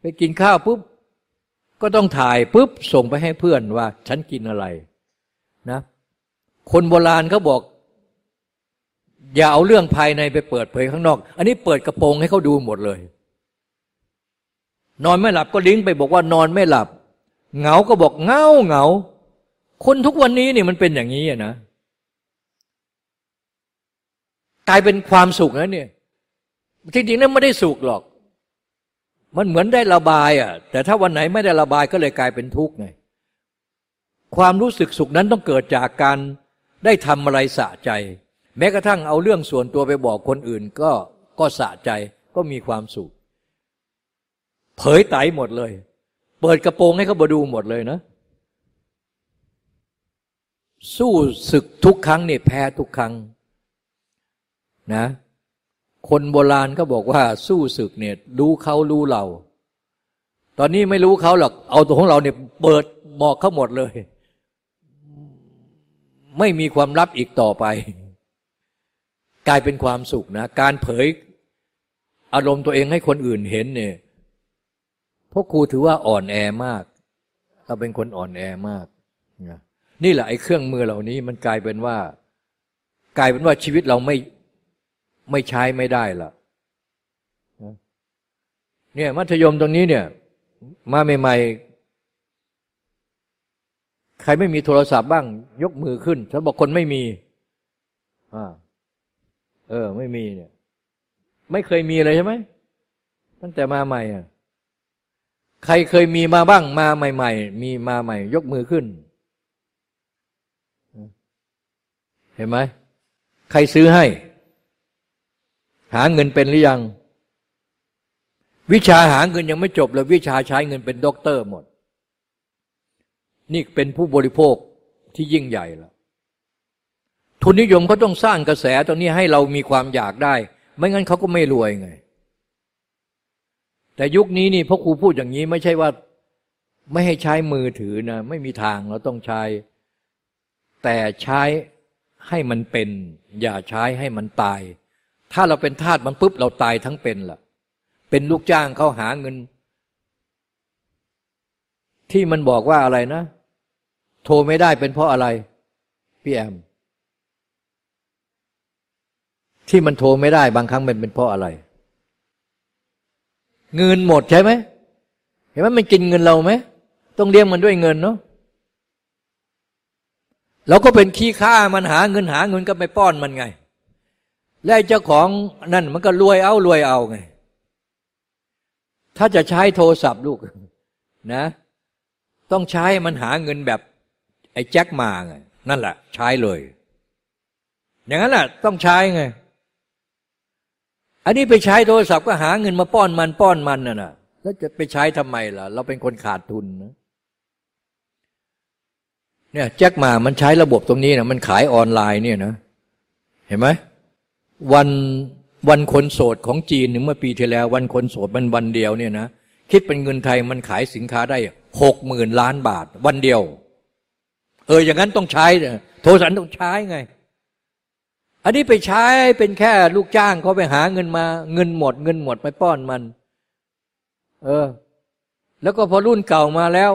ไปกินข้าวปุ๊บก็ต้องถ่ายปุ๊บส่งไปให้เพื่อนว่า ฉันกินอะไรนะ คนโบราณเขาบอก อย่าเอาเรื่องภายในไปเปิดเผยข้างนอก อันนี้เปิดกระโปรงให้เขาดูหมดเลย นอนไม่หลับก็ลิงก์ไปบอกว่านอนไม่หลับ เหงาก็บอกเงาเหงา คนทุกวันนี้นี่มันเป็นอย่างนี้นะกลายเป็นความสุขนะเนี่ยจริงๆนั้นไม่ได้สุขหรอก มันเหมือนได้ระบายอะ แต่ถ้าวันไหนไม่ได้ระบายก็เลยกลายเป็นทุกข์ไงความรู้สึกสุขนั้นต้องเกิดจากการได้ทำอะไรสะใจ แม้กระทั่งเอาเรื่องส่วนตัวไปบอกคนอื่นก็ก็สะใจก็มีความสุข เผยไตหมดเลย เปิดกระโปรงให้เขาบดูหมดเลยนะ สู้ศึกทุกครั้งเนี่ยแพ้ทุกครั้งนะ คนโบราณก็บอกว่าสู้ศึกเนี่ยรู้เขารู้เรา ตอนนี้ไม่รู้เขาหรอกเอาตัวของเราเนี่ยเปิดบอกเขาหมดเลย ไม่มีความลับอีกต่อไป กลายเป็นความสุขนะ การเผยอารมณ์ตัวเองให้คนอื่นเห็นเนี่ยพราะครูถือว่าอ่อนแอมาก เราเป็นคนอ่อนแอมากนี่แหละไอ้เครื่องมือเหล่านี้มันกลายเป็นว่า กลายเป็นว่าชีวิตเราไม่ไม่ใช้ไม่ได้ละเนี่ยมัธยมตรงนี้เนี่ย มาใหม่ๆใครไม่มีโทรศัพท์บ้าง ยกมือขึ้นถ้าบอกคนไม่มีอ่า เออ ไม่มีเนี่ย ไม่เคยมีเลยใช่ไหมตั้งแต่มาใหม่อะใครเคยมีมาบ้างมาใหม่ ๆ มีมาใหม่ ยกมือขึ้น เห็นไหมใครซื้อให้ หาเงินเป็นหรือยัง วิชาหาเงินยังไม่จบเลยวิชาใช้เงินเป็นด็อกเตอร์หมด นี่เป็นผู้บริโภคที่ยิ่งใหญ่แล้ว ทุนนิยมเขาต้องสร้างกระแสตรงนี้ให้เรามีความอยากได้ ไม่งั้นเขาก็ไม่รวยไง แต่ยุคนี้นี่พ่อครูพูดอย่างนี้ไม่ใช่ว่าไม่ให้ใช้มือถือนะ ไม่มีทางเราต้องใช้ แต่ใช้ให้มันเป็น อย่าใช้ให้มันตาย ถ้าเราเป็นทาสมันปุ๊บเราตายทั้งเป็นล่ะ เป็นลูกจ้างเขาหาเงิน ที่มันบอกว่าอะไรนะ โทรไม่ได้เป็นเพราะอะไร พี่แอม ที่มันโทรไม่ได้บางครั้งมันเป็นเพราะอะไร เงินหมดใช่ไหมเห็นไหมมันกินเงินเราไหมต้องเลี้ยงมันด้วยเงินเนาะเราก็เป็นขี้ข้ามันหาเงินหาเงินก็ไปป้อนมันไง และเจ้าของนั่นมันก็รวยเอารวยเอาไง ถ้าจะใช้โทรศัพท์ลูกนะ ต้องใช้มันหาเงินแบบไอ้แจ็คมาไงนั่นแหละ ใช้เลย อย่างนั้นแหละต้องใช้ไง อันนี้ไปใช้โทรศัพท์ก็หาเงินมาป้อนมันป้อนมันน่ะนะแล้วจะไปใช้ทำไมล่ะ เราเป็นคนขาดทุนนะเนี่ยแจ็คมามันใช้ระบบตรงนี้นะมันขายออนไลน์เนี่ยนะ เห็นไหมวันวันคนโสดของจีนหนึ่งเมื่อปีที่แล้ว วันคนโสดมันวันเดียวเนี่ยนะคิดเป็นเงินไทยมันขายสินค้าได้หกหมื่นล้านบาท วันเดียว เอออย่างนั้นต้องใช้โทรศัพท์ต้องใช้ไง อันนี้ไปใช้เป็นแค่ลูกจ้างเขาไปหาเงินมา เงินหมด เงินหมดไปป้อนมัน เออ แล้วก็พอรุ่นเก่ามาแล้ว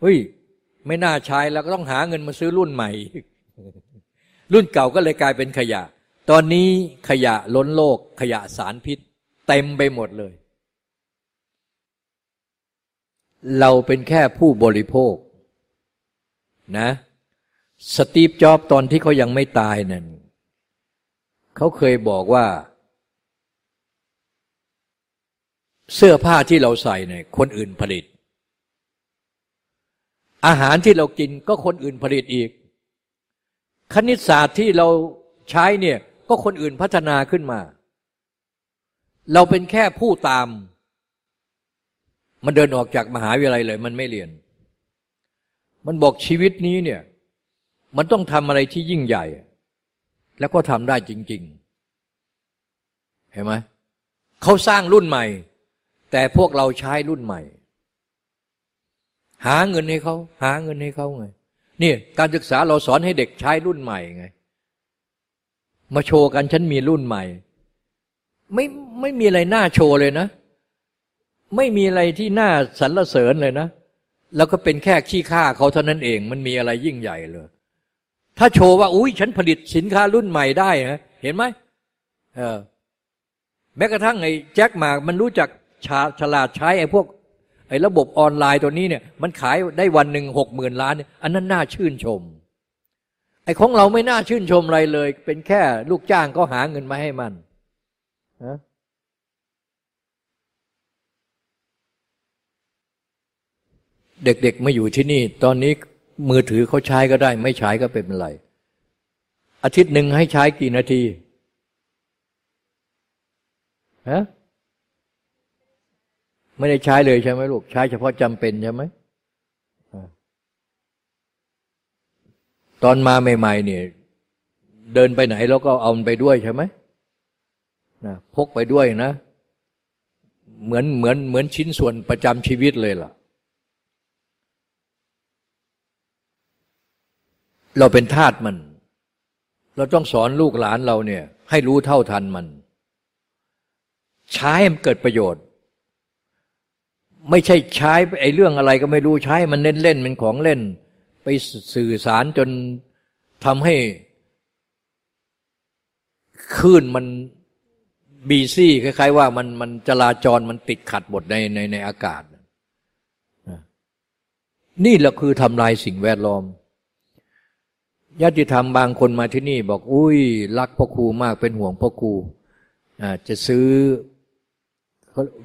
เฮ้ยไม่น่าใช้แล้วก็ต้องหาเงินมาซื้อรุ่นใหม่ รุ่นเก่าก็เลยกลายเป็นขยะ ตอนนี้ขยะล้นโลก ขยะสารพิษ เต็มไปหมดเลย เราเป็นแค่ผู้บริโภค นะ สตีฟจ็อบตอนที่เขายังไม่ตายนั่นเขาเคยบอกว่า เสื้อผ้าที่เราใส่เนี่ยคนอื่นผลิต อาหารที่เรากินก็คนอื่นผลิตอีก คณิตศาสตร์ที่เราใช้เนี่ยก็คนอื่นพัฒนาขึ้นมา เราเป็นแค่ผู้ตาม มันเดินออกจากมหาวิทยาลัยเลย มันไม่เรียน มันบอกชีวิตนี้เนี่ย มันต้องทำอะไรที่ยิ่งใหญ่ แล้วก็ทำได้จริง ๆ เห็นไหมเขาสร้างรุ่นใหม่ แต่พวกเราใช้รุ่นใหม่ หาเงินให้เขาหาเงินให้เขาไงนี่การศึกษาเราสอนให้เด็กใช้รุ่นใหม่ไง มาโชว์กันฉันมีรุ่นใหม่ ไม่ไม่มีอะไรน่าโชว์เลยนะ ไม่มีอะไรที่น่าสรรเสริญเลยนะ แล้วก็เป็นแค่ขี้ข้าเขาเท่านั้นเอง มันมีอะไรยิ่งใหญ่เลย ถ้าโชว์ว่าอุ้ยฉันผลิตสินค้ารุ่นใหม่ได้นะเห็นไหมเออแม้กระทั่งไอ้แจ็คมามันรู้จักฉาฉลาดใช้ไอ้พวก ไอ้ระบบออนไลน์ตัวนี้เนี่ย มันขายได้วันหนึ่งหกหมื่นล้าน อันนั้นน่าชื่นชม ไอ้ของเราไม่น่าชื่นชมอะไรเลย เป็นแค่ลูกจ้างก็หาเงินมาให้มันนะเด็กๆมาอยู่ที่นี่ ตอนนี้ มือถือเขาใช้ก็ได้ ไม่ใช้ก็เป็นไรอาทิตย์หนึ่งให้ใช้กี่นาทีฮะไม่ได้ใช้เลยใช่ไหมลูก ใช้เฉพาะจำเป็นใช่ไหมตอนมาใหม่ ๆ เนี่ย เดินไปไหนแล้วก็เอาไปด้วยใช่ไหมนะพกไปด้วยนะ เหมือนเหมือนเหมือนชิ้นส่วนประจำชีวิตเลยล่ะ เราเป็นทาสมัน เราต้องสอนลูกหลานเราเนี่ยให้รู้เท่าทันมัน ใช้มันเกิดประโยชน์ ไม่ใช่ใช้ไอ้เรื่องอะไรก็ไม่รู้ใช้มันเล่นเล่นเป็นของเล่น ไปสื่อสารจนทำให้คลื่นมันบีซี่คล้ายๆว่ามันมันจราจรมันติดขัดหมดในในในอากาศ นี่แหละคือทำลายสิ่งแวดล้อม ญาติธรรมบางคนมาที่นี่บอกอุ้ยรักพ่อครูมากเป็นห่วงพ่อครูจะซื้อ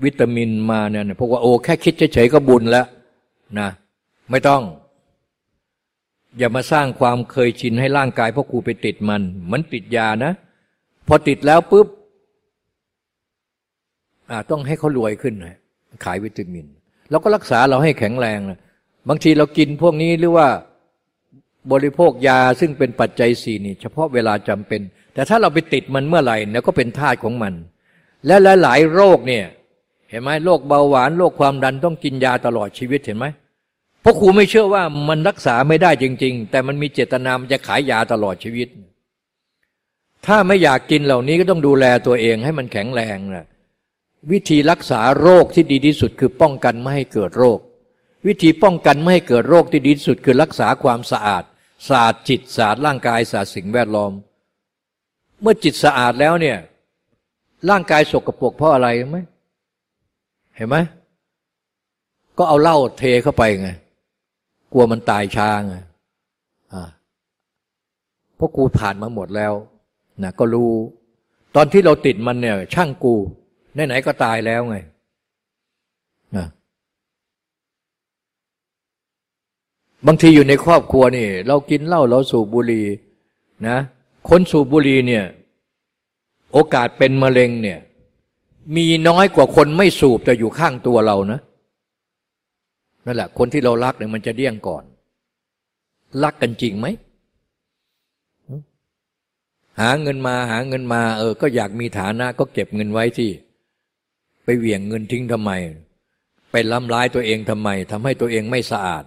วิตามินมาเนี่ยพวกว่าโอ้แค่คิดเฉยๆก็บุญแล้วนะไม่ต้อง อย่ามาสร้างความเคยชินให้ร่างกายพ่อครูไปติดมัน มันติดยานะพอติดแล้วปุ๊บต้องให้เขารวยขึ้นขายวิตามิน แล้วก็รักษาเราให้แข็งแรงนะบางทีเรากินพวกนี้หรือว่า บริโภคยาซึ่งเป็นปัจจัยสี่นี่ เฉพาะเวลาจำเป็น แต่ถ้าเราไปติดมันเมื่อไหร่เนี่ยก็เป็นธาตุของมัน และหลายๆโรคเนี่ย เห็นไหมโรคเบาหวานโรคความดันต้องกินยาตลอดชีวิตเห็นไหมเพราะครูไม่เชื่อว่ามันรักษาไม่ได้จริง ๆ แต่มันมีเจตนามันจะขายยาตลอดชีวิต ถ้าไม่อยากกินเหล่านี้ก็ต้องดูแลตัวเองให้มันแข็งแรงนะวิธีรักษาโรคที่ดีที่สุดคือป้องกันไม่ให้เกิดโรค วิธีป้องกันไม่ให้เกิดโรคที่ดีที่สุดคือรักษาความสะอาดสะอาดจิตสะอาดร่างกายสะอาดสิ่งแวดล้อม เมื่อจิตสะอาดแล้วเนี่ยร่างกายสกปรกเพราะอะไรไหมเห็นไหมก็เอาเหล้าเทเข้าไปไงกลัวมันตายช้าไงอ่าเพราะกูผ่านมาหมดแล้วนะก็รู้ ตอนที่เราติดมันเนี่ย ช่างกูไหนๆก็ตายแล้วไงนะ บางทีอยู่ในครอบครัวนี่ เรากินเหล้าเราสูบบุหรี่นะคนสูบบุหรี่เนี่ย โอกาสเป็นมะเร็งเนี่ย มีน้อยกว่าคนไม่สูบแต่อยู่ข้างตัวเรานะนั่นแหละ คนที่เรารักเนี่ยมันจะเดี่ยงก่อน รักกันจริงไหมหาเงินมาหาเงินมา เออ ก็อยากมีฐานะ ก็เก็บเงินไว้ที่ ไปเหวี่ยงเงินทิ้งทำไม ไปล้ำร้ายตัวเองทำไมทำให้ตัวเองไม่สะอาด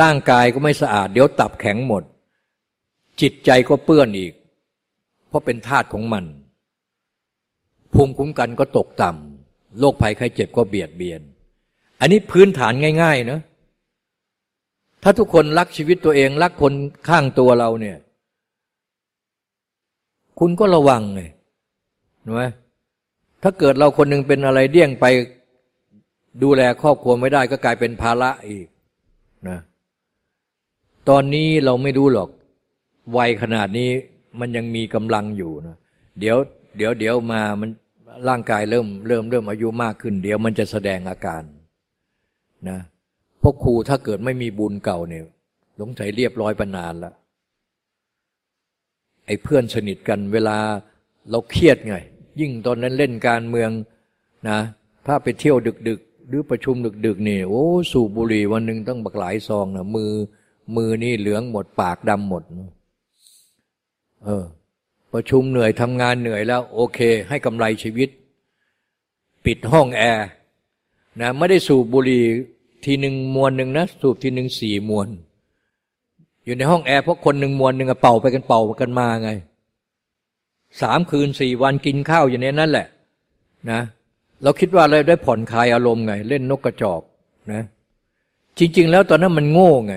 ร่างกายก็ไม่สะอาด เดี๋ยวตับแข็งหมด จิตใจก็เปื้อนอีก เพราะเป็นธาตุของมัน ภูมิคุ้มกันก็ตกต่ำโรคภัยไข้เจ็บก็เบียดเบียน อันนี้พื้นฐานง่าย ๆนะถ้าทุกคนรักชีวิตตัวเอง รักคนข้างตัวเราเนี่ย คุณก็ระวังไงเห็นไหมถ้าเกิดเราคนหนึ่งเป็นอะไรเดี่ยงไปดูแลครอบครัวไม่ได้ก็กลายเป็นภาระอีกนะ ตอนนี้เราไม่รู้หรอกวัยขนาดนี้มันยังมีกำลังอยู่นะเดี๋ยวเดี๋ยวเดี๋ยวมามันร่างกายเริ่มเริ่มเริ่มอายุมากขึ้น เดี๋ยวมันจะแสดงอาการนะพวกครูถ้าเกิดไม่มีบุญเก่าเนี่ยหลงใจเรียบร้อยปนานล้วไอ้เพื่อนสนิทกันเวลาเราเครียดไง ยิ่งตอนนั้นเล่นการเมืองนะถ้าไปเที่ยวดึก ๆ หรือประชุมดึก ๆ นี่โอ้สูบบุหรี่วันหนึ่งต้องบักหลายซองนะมือ มือนี่เหลืองหมดปากดำหมด เออ ประชุมเหนื่อยทำงานเหนื่อยแล้ว โอเค ให้กำไรชีวิต ปิดห้องแอร์นะไม่ได้สูบบุหรี่ทีหนึ่งมวนหนึ่งนะสูบทีหนึ่งสี่มวน อยู่ในห้องแอร์เพราะคนหนึ่งมวนหนึ่งเป่าไปกันเป่ากันมาไงสามคืนสี่วันกินข้าวอย่างนี้นั่นแหละ นะ เราคิดว่าเราได้ผ่อนคลายอารมณ์ไง เล่นนกกระจอกนะ จริง ๆ แล้วตอนนั้นมันโง่ไง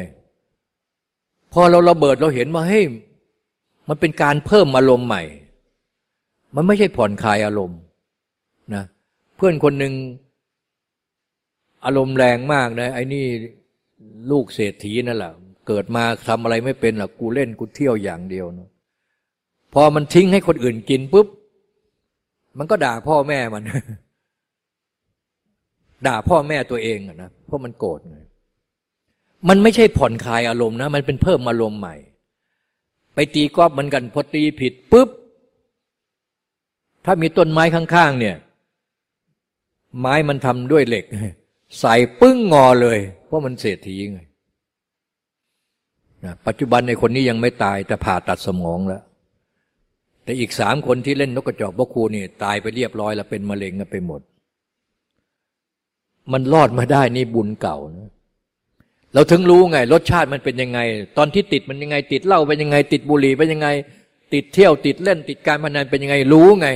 พอเราระเบิดเราเห็นว่าเฮ้ยมันเป็นการเพิ่มอารมณ์ใหม่ มันไม่ใช่ผ่อนคลายอารมณ์นะเพื่อนคนหนึ่งอารมณ์แรงมากนะไอ้นี่ลูกเศรษฐีนั่นแหละเกิดมาทำอะไรไม่เป็นหรอกกูเล่นกูเที่ยวอย่างเดียวเนาะพอมันทิ้งให้คนอื่นกินปุ๊บ มันก็ด่าพ่อแม่มัน ด่าพ่อแม่ตัวเองอะนะเพราะมันโกรธไง มันไม่ใช่ผ่อนคลายอารมณ์นะ มันเป็นเพิ่มอารมณ์ใหม่ ไปตีกอบมันกันพอตีผิดปุ๊บ ถ้ามีต้นไม้ข้างๆ เนี่ย ไม้มันทำด้วยเหล็ก ใส่ปึ้งงอเลย เพราะมันเศรษฐีไงปัจจุบันในคนนี้ยังไม่ตายแต่ผ่าตัดสมองแล้ว แต่อีกสามคนที่เล่นนกกระจอกบกูนี่ ตายไปเรียบร้อยแล้วเป็นมะเร็งกันไปหมด มันรอดมาได้นี่บุญเก่านะ เราถึงรู้ไง รสชาติมันเป็นยังไง ตอนที่ติดมันยังไง ติดเหล้าเป็นยังไง ติดบุหรี่เป็นยังไง ติดเที่ยวติดเล่น ติดการพนันเป็นยังไงรู้ไง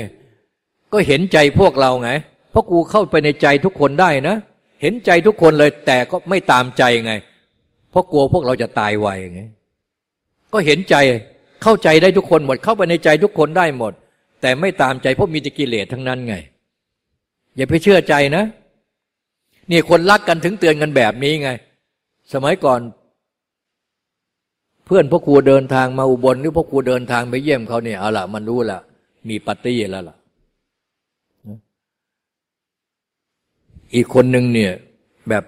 ก็เห็นใจพวกเราไง เพราะกูเข้าไปในใจทุกคนได้นะ เห็นใจทุกคนเลยแต่ก็ไม่ตามใจไง เพราะกลัวพวกเราจะตายไวไงก็เห็นใจเข้าใจได้ทุกคนหมด เข้าไปในใจทุกคนได้หมด แต่ไม่ตามใจเพราะมีตกิเลสทั้งนั้นไง อย่าไปเชื่อใจนะนี่คนรักกันถึงเตือนกันแบบนี้ไง สมัยก่อน เพื่อนพ่อครูเดินทางมาอุบลหรือพ่อครูเดินทางไปเยี่ยมเขาเนี่ยเอาละมันรู้ละมีปาร์ตี้แล้วล่ะ อีกคนหนึ่งเนี่ยแบบ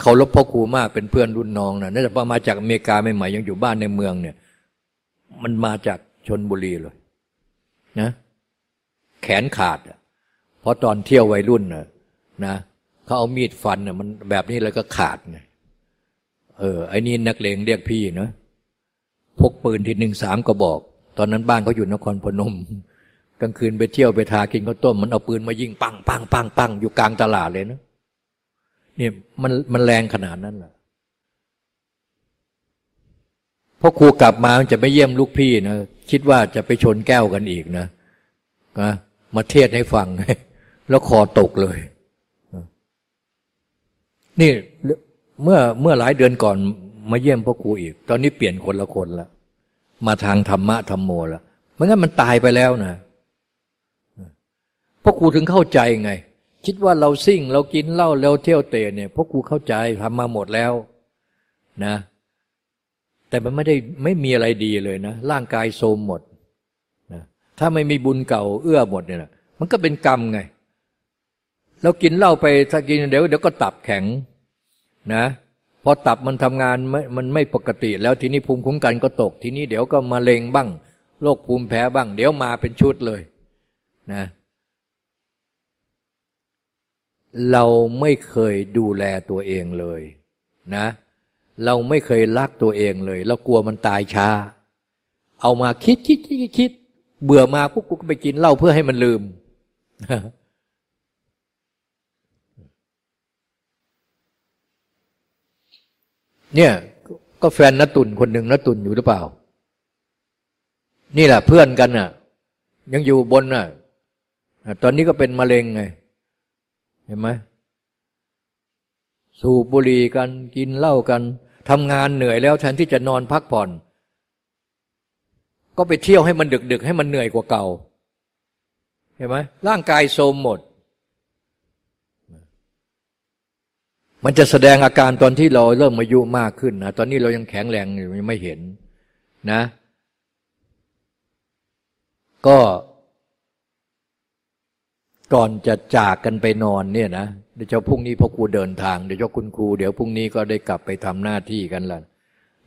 เขารพพ่อครูมากเป็นเพื่อนรุ่นน้องนะน่าจะมาจากอเมริกาใหม่ๆยังอยู่บ้านในเมืองเนี่ย มันมาจากชนบุรีเลยนะแขนขาดเพราะตอนเที่ยววัยรุ่นนะนะเขาเอามีดฟันน่ะมันแบบนี้เลยก็ขาดไง เออไอ้นี่นักเลงเรียกพี่นะพกปืนทีหนึ่งสามก็บอก ตอนนั้นบ้านเขาอยู่นครพนม กลางคืนไปเที่ยวไปทากินข้าวต้ม มันเอาปืนมายิงปังปังปังปังอยู่กลางตลาดเลยนะเนี่ยมันมันแรงขนาดนั้นแหละพอครูกลับมาจะไม่เยี่ยมลูกพี่นะคิดว่าจะไปชนแก้วกันอีกนะนะมาเทศให้ฟัง แล้วคอตกเลย นี่ เมื่อเมื่อหลายเดือนก่อนมาเยี่ยมพ่อครูอีก ตอนนี้เปลี่ยนคนละคนละมาทางธรรมะธรรมโมละไม่งั้นมันตายไปแล้วนะพ่อครูถึงเข้าใจไง คิดว่าเราซิ่ง เรากินเหล้าเราเที่ยวเตะเนี่ยพ่อครูเข้าใจทำมาหมดแล้วนะ แต่มันไม่ได้ไม่มีอะไรดีเลยนะ ร่างกายโทมหมดนะถ้าไม่มีบุญเก่าเอื้อหมดเนี่ยมันก็เป็นกรรมไง เรากินเหล้าไปถ้ากินเดี๋ยวเดี๋ยวก็ตับแข็ง นะพอตับมันทำงานมันไม่ปกติ แล้วทีนี้ภูมิคุ้มกันก็ตก ทีนี้เดี๋ยวก็มาเลงบ้างโรคภูมิแพ้บ้าง เดี๋ยวมาเป็นชุดเลยนะเราไม่เคยดูแลตัวเองเลยนะ เราไม่เคยรักตัวเองเลย เรากลัวมันตายช้า เอามาคิดคิดคิดคิดเบื่อมาปุ๊บก็ไปกินเหล้าเพื่อให้มันลืม เนี่ย ก็แฟนนตุนคนหนึ่งนตุนอยู่หรือเปล่า นี่แหละเพื่อนกันน่ะ ยังอยู่บนน่ะตอนนี้ก็เป็นมะเร็งไง เห็นไหมสูบบุหรี่กันกินเหล้ากันทำงานเหนื่อยแล้วแทนที่จะนอนพักผ่อน ก็ไปเที่ยวให้มันดึกๆ ให้มันเหนื่อยกว่าเก่า เห็นไหมร่างกายโทรมหมด มันจะแสดงอาการตอนที่เราเริ่มอายุมากขึ้นนะตอนนี้เรายังแข็งแรงอยู่ไม่เห็นนะ ก็ก่อนจะจากกันไปนอนเนี่ยนะเดี๋ยวพรุ่งนี้พ่อครูเดินทางเดี๋ยวคุณครูเดี๋ยวพรุ่งนี้ก็ได้กลับไปทำหน้าที่กันละ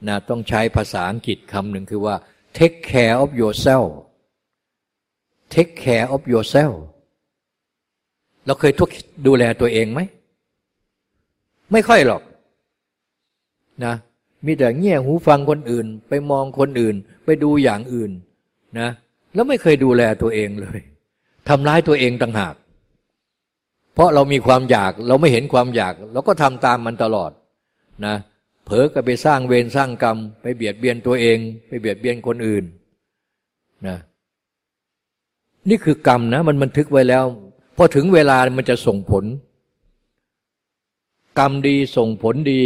นะต้องใช้ภาษาอังกฤษคำหนึ่งคือว่า take care of yourself take care of yourself เราเคยทุกดูแลตัวเองไหม ไม่ค่อยหรอกนะมีแต่เงี่ยหูฟังคนอื่น ไปมองคนอื่น ไปดูอย่างอื่นนะแล้วไม่เคยดูแลตัวเองเลยทำร้ายตัวเองต่างหาก เพราะเรามีความอยากเราไม่เห็นความอยาก เราก็ทำตามมันตลอดนะเผลอก็ไปสร้างเวรสร้างกรรม ไปเบียดเบียนตัวเอง ไปเบียดเบียนคนอื่นนะนี่คือกรรมนะมันบันทึกไว้แล้ว พอถึงเวลามันจะส่งผล กรรมดีส่งผลดี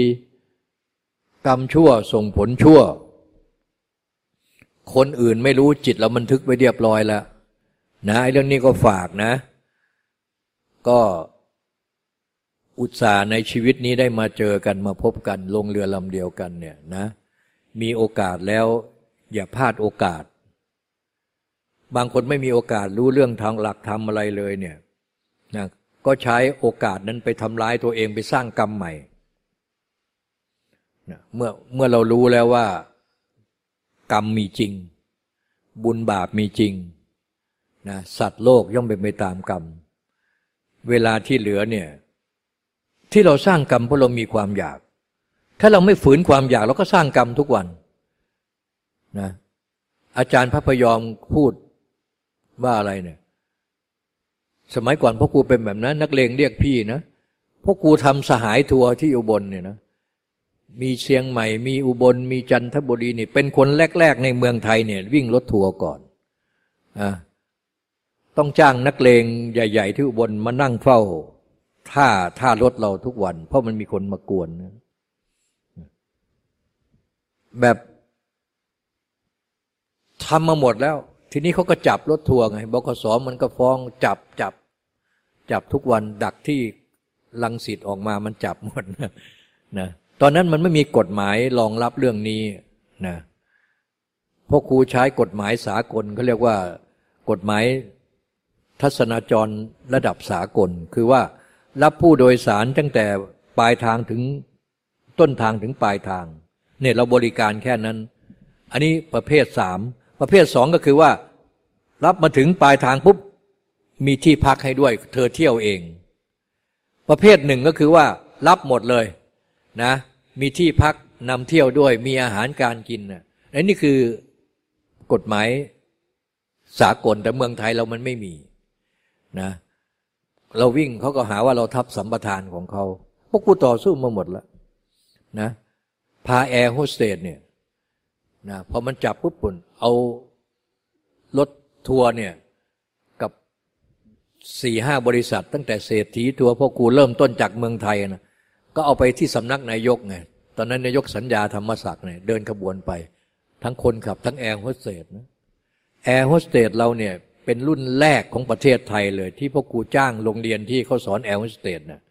กรรมชั่วส่งผลชั่ว คนอื่นไม่รู้จิตเราบันทึกไว้เรียบร้อยแล้วนะไอ้เรื่องนี้ก็ฝากนะ ก็อุตส่าห์ในชีวิตนี้ได้มาเจอกันมาพบกัน ลงเรือลำเดียวกันเนี่ยนะ มีโอกาสแล้วอย่าพลาดโอกาส บางคนไม่มีโอกาสรู้เรื่องทางหลักทำอะไรเลยเนี่ยนะ ก็ใช้โอกาสนั้นไปทำร้ายตัวเองไปสร้างกรรมใหม่เมื่อเมื่อเรารู้แล้วว่า กรรมมีจริง บุญบาปมีจริงนะสัตว์โลกย่อมเป็นไปตามกรรม เวลาที่เหลือเนี่ยที่เราสร้างกรรมเพราะเรามีความอยาก ถ้าเราไม่ฝืนความอยากเราก็สร้างกรรมทุกวันนะอาจารย์พระพยอมพูดว่าอะไรเนี่ย สมัยก่อนพ่อครูเป็นแบบนั้น นักเลงเรียกพี่นะพ่อครูทำสหายทัวร์ที่อุบลเนี่ยนะมีเชียงใหม่ มีอุบล มีจันทบุรีนี่ เป็นคนแรก ๆ ในเมืองไทยเนี่ย วิ่งรถทัวร์ก่อนอ่าต้องจ้างนักเลงใหญ่ ๆ ที่อุบลมานั่งเฝ้าท่าท่ารถเราทุกวัน เพราะมันมีคนมากวนนะแบบทำมาหมดแล้ว ทีนี้เขาก็จับรถทัวร์ไงบกสมันก็ฟ้องจับจับ จับทุกวันดักที่ลังสิตออกมามันจับหมดนะตอนนั้นมันไม่มีกฎหมายรองรับเรื่องนี้นะพวกครูใช้กฎหมายสากลเขาเรียกว่า กฎหมายทัศนจรระดับสากล คือว่ารับผู้โดยสารตั้งแต่ปลายทางถึงต้นทางถึงปลายทางเนี่ยเราบริการแค่นั้น อันนี้ประเภทสามประเภทสองก็คือว่า รับมาถึงปลายทางปุ๊บ มีที่พักให้ด้วย เธอเที่ยวเอง ประเภทหนึ่งก็คือว่า รับหมดเลยนะ มีที่พักนำเที่ยวด้วย มีอาหารการกินนะนี่คือกฎหมายสากลแต่เมืองไทยเรามันไม่มีนะ เราวิ่งเขาก็หาว่าเราทับสัมปทานของเขาพวกกูต่อสู้มาหมดแล้วนะพาแอร์โฮสเตสเนี่ยนะพอมันจับปุ๊บปุ่นเอารถทัวร์เนี่ย สี่ห้าบริษัท ตั้งแต่เศรษฐีทัวร์พวกกูเริ่มต้นจากเมืองไทยนะก็เอาไปที่สำนักนายกไงตอนนั้นนายกสัญญาธรรมศักดิ์เนี่ยเดินขบวนไป ทั้งคนขับทั้งแอร์โฮสเตสนะแอร์โฮสเตสเราเนี่ยเป็นรุ่นแรกของประเทศไทยเลย ที่พวกกูจ้างโรงเรียนที่เขาสอนแอร์โฮสเตสนะ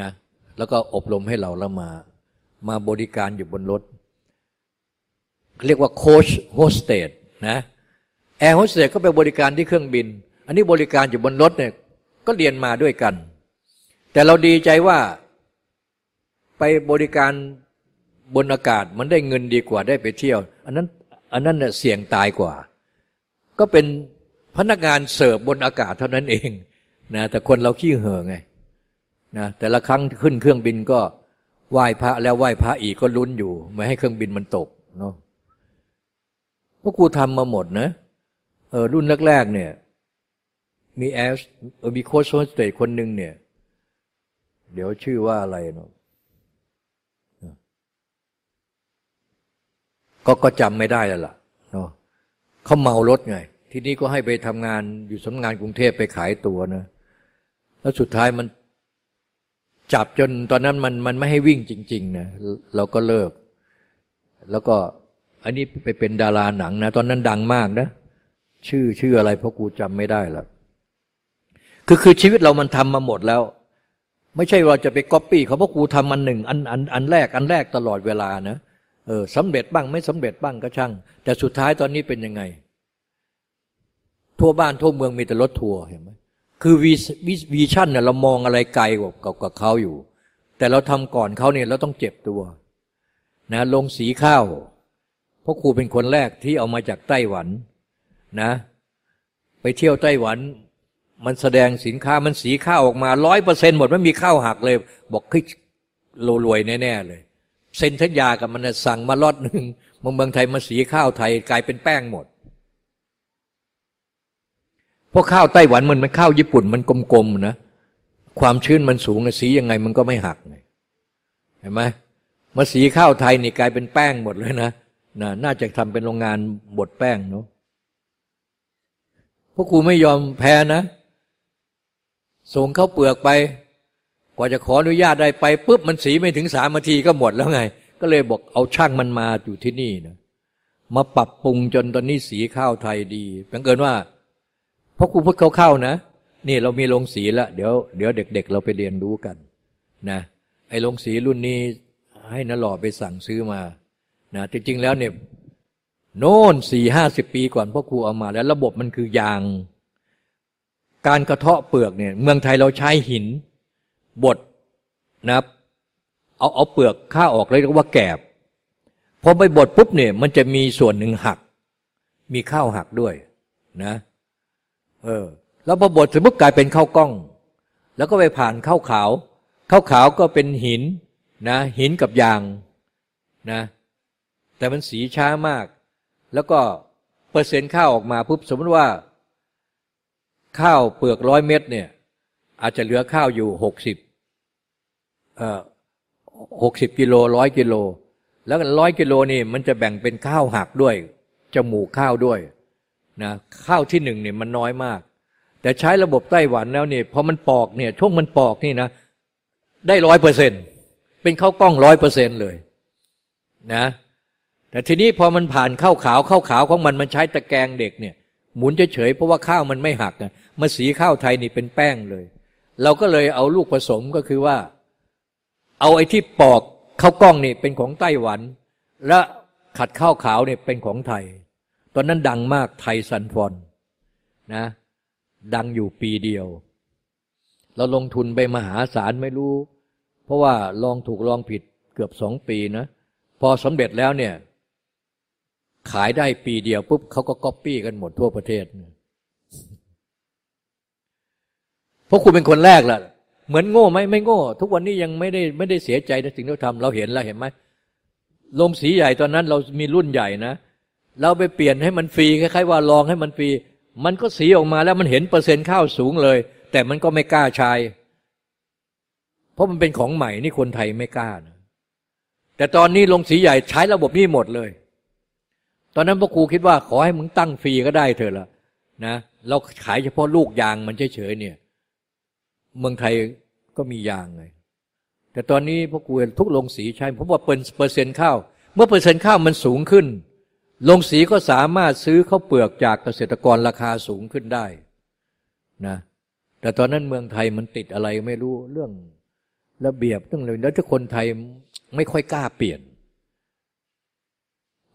นะแล้วก็อบรมให้เราแล้วมามาบริการอยู่บนรถ เรียกว่า coach hostess นะแอร์โฮสเตสก็ไปบริการที่เครื่องบิน อันนี้บริการอยู่บนรถเนี่ยก็เรียนมาด้วยกัน แต่เราดีใจว่าไปบริการบนอากาศมันได้เงินดีกว่าได้ไปเที่ยว อันนั้นอันนั้นเน่ยเสี่ยงตายกว่า ก็เป็นพนักงานเสิร์ฟบนอากาศเท่านั้นเองนะแต่คนเราขี้เห่อไงนะแต่ละครั้งขึ้นเครื่องบินก็ไหว้พระแล้วไหว้พระอีกก็ลุ้นอยู่ ไม่ให้เครื่องบินมันตกเนาะพวกกูทำมาหมดนะเออรุ่นแรกๆเนี่ย มีแอร์มี coach hostess คนหนึ่งเนี่ย เดี๋ยวชื่อว่าอะไรเนาะก็ก็จำไม่ได้แล้วล่ะเนาะเขาเมารถไง ทีนี้ก็ให้ไปทำงานอยู่สำนักงานกรุงเทพไปขายตั๋วนะแล้วสุดท้ายมันจับจนตอนนั้นมันมันไม่ให้วิ่งจริง ๆนะเราก็เลิก แล้วก็อันนี้ไปเป็นดาราหนังนะ ตอนนั้นดังมากนะ ชื่อชื่ออะไรเพราะกูจำไม่ได้ละ คือคือชีวิตเรามันทำมาหมดแล้ว ไม่ใช่เราจะไปก๊อปปี้เขาเพราะกูทำมันหนึ่งอันอันอันแรกอันแรกตลอดเวลานะเออสำเร็จบ้างไม่สำเร็จบ้างก็ช่าง แต่สุดท้ายตอนนี้เป็นยังไง ทั่วบ้านทั่วเมืองมีแต่รถทัวร์เห็นไหมคือวีวีชั่นเนี่ยเรามองอะไรไกลกว่ากับเขาอยู่ แต่เราทำก่อนเขาเนี่ยเราต้องเจ็บตัว นะ ลงสีข้าวเพราะครูเป็นคนแรกที่เอามาจากไต้หวันนะ ไปเที่ยวไต้หวัน มันแสดงสินค้ามันสีข้าวออกมาร้อยเปอร์เซ็นหมดไม่มีข้าวหักเลย บอกเฮ้ยรวยแน่ๆเลยเซ็นทัญญากับมันสั่งมาลอดหนึ่งเมืองไทยมาสีข้าวไทยกลายเป็นแป้งหมดพวกข้าวไต้หวันมันมันข้าวญี่ปุ่นมันกลมๆนะความชื้นมันสูงสียังไงมันก็ไม่หักเห็นไหมมาสีข้าวไทยนี่กลายเป็นแป้งหมดเลยนะนะน่าจะทำเป็นโรงงานบดแป้งเนาะพวกครูไม่ยอมแพ้นะ ส่งเข้าเปลือกไป กว่าจะขออนุญาตได้ไปปุ๊บมันสีไม่ถึงสามนาทีก็หมดแล้วไง ก็เลยบอกเอาช่างมันมาอยู่ที่นี่นะมาปรับปรุงจนตอนนี้สีข้าวไทยดีบังเกินว่าพราะครูพูดเข้าๆนะ นี่เรามีโรงสีแล้ว เดี๋ยวเดี๋ยวเด็ก ๆ เราไปเรียนรู้กันนะไอ้โรงสีรุ่นนี้ให้นหล่อไปสั่งซื้อมานะจริงๆแล้วเนี่ยโน่นสี่ห้าสิบปีก่อนพ่อครูเอามาแล้วระบบมันคือยาง การกระเทาะเปลือกเนี่ยเมืองไทยเราใช้หินบดนะเอาเอาเปลือกข้าออกเลยเรียกว่าแกบพอไปบดปุ๊บเนี่ยมันจะมีส่วนหนึ่งหัก มีข้าวหักด้วยนะเออแล้วพอบดเสร็จปุ๊บกลายเป็นข้าวกล้อง แล้วก็ไปผ่านข้าวขาวข้าวขาวก็เป็นหินนะหินกับยางนะแต่มันสีช้ามาก แล้วก็เปอร์เซ็นต์ข้าวออกมาปุ๊บสมมติว่า ข้าวเปลือกร้อยเม็ดเนี่ย อาจจะเหลือข้าวอยู่หกสิบเอ่อหกสิบกิโลร้อยกิโล แล้วร้อยกิโลนี่มันจะแบ่งเป็นข้าวหักด้วยจมูกข้าวด้วยนะข้าวที่หนึ่งเนี่ยมันน้อยมาก แต่ใช้ระบบไต้หวันแล้วเนี่ยพอมันปอกเนี่ยช่วงมันปอกนี่นะ ได้ร้อยเปอร์เซ็นเป็นข้าวกล้องร้อยเปอร์เซ็นเลยนะแต่ทีนี้พอมันผ่านข้าวขาวข้าวขาวของมันมันใช้ตะแกรงเด็กเนี่ย หมุนเฉยๆเพราะว่าข้าวมันไม่หักนะ มาสีข้าวไทยนี่เป็นแป้งเลย เราก็เลยเอาลูกผสมก็คือว่า เอาไอ้ที่ปอกข้าวกล้องนี่เป็นของไต้หวัน และขัดข้าวขาวเนี่ยเป็นของไทย ตอนนั้นดังมากไทยซันฟอนนะ ดังอยู่ปีเดียว เราลงทุนไปมหาศาลไม่รู้ เพราะว่าลองถูกลองผิดเกือบสองปีนะ พอสำเร็จแล้วเนี่ย ขายได้ปีเดียวปุ๊บเขาก็ก๊อปปี้กันหมดทั่วประเทศ เพราะคุณเป็นคนแรกล่ะ เหมือนโง่ไหมไม่โง่ ทุกวันนี้ยังไม่ได้ไม่ได้เสียใจในสิ่งที่เราทำเราเห็นแล้วเห็นไหมลงสีใหญ่ตอนนั้นเรามีรุ่นใหญ่นะเราไปเปลี่ยนให้มันฟรีคล้ายๆว่าลองให้มันฟรี มันก็สีออกมาแล้วมันเห็นเปอร์เซ็นต์ข้าวสูงเลย แต่มันก็ไม่กล้าใช้เพราะมันเป็นของใหม่นี่คนไทยไม่กล้านะแต่ตอนนี้ลงสีใหญ่ใช้ระบบนี้หมดเลย ตอนนั้นพ่อครูคิดว่าขอให้มึงตั้งฟรีก็ได้เถอะละนะเราขายเฉพาะลูกยางมันเฉยๆเนี่ย เมืองไทยก็มียางไงแต่ตอนนี้พ่อครูทุกลงสีใช้เพราะว่าเปอร์เซ็นต์ข้าวเมื่อเปอร์เซ็นต์ข้าวมันสูงขึ้นลงสีก็สามารถซื้อข้าวเปลือกจากเกษตรกรราคาสูงขึ้นได้นะแต่ตอนนั้นเมืองไทยมันติดอะไรไม่รู้เรื่องระเบียบเรื่องอะไรแล้วถ้าคนไทยไม่ค่อยกล้าเปลี่ยน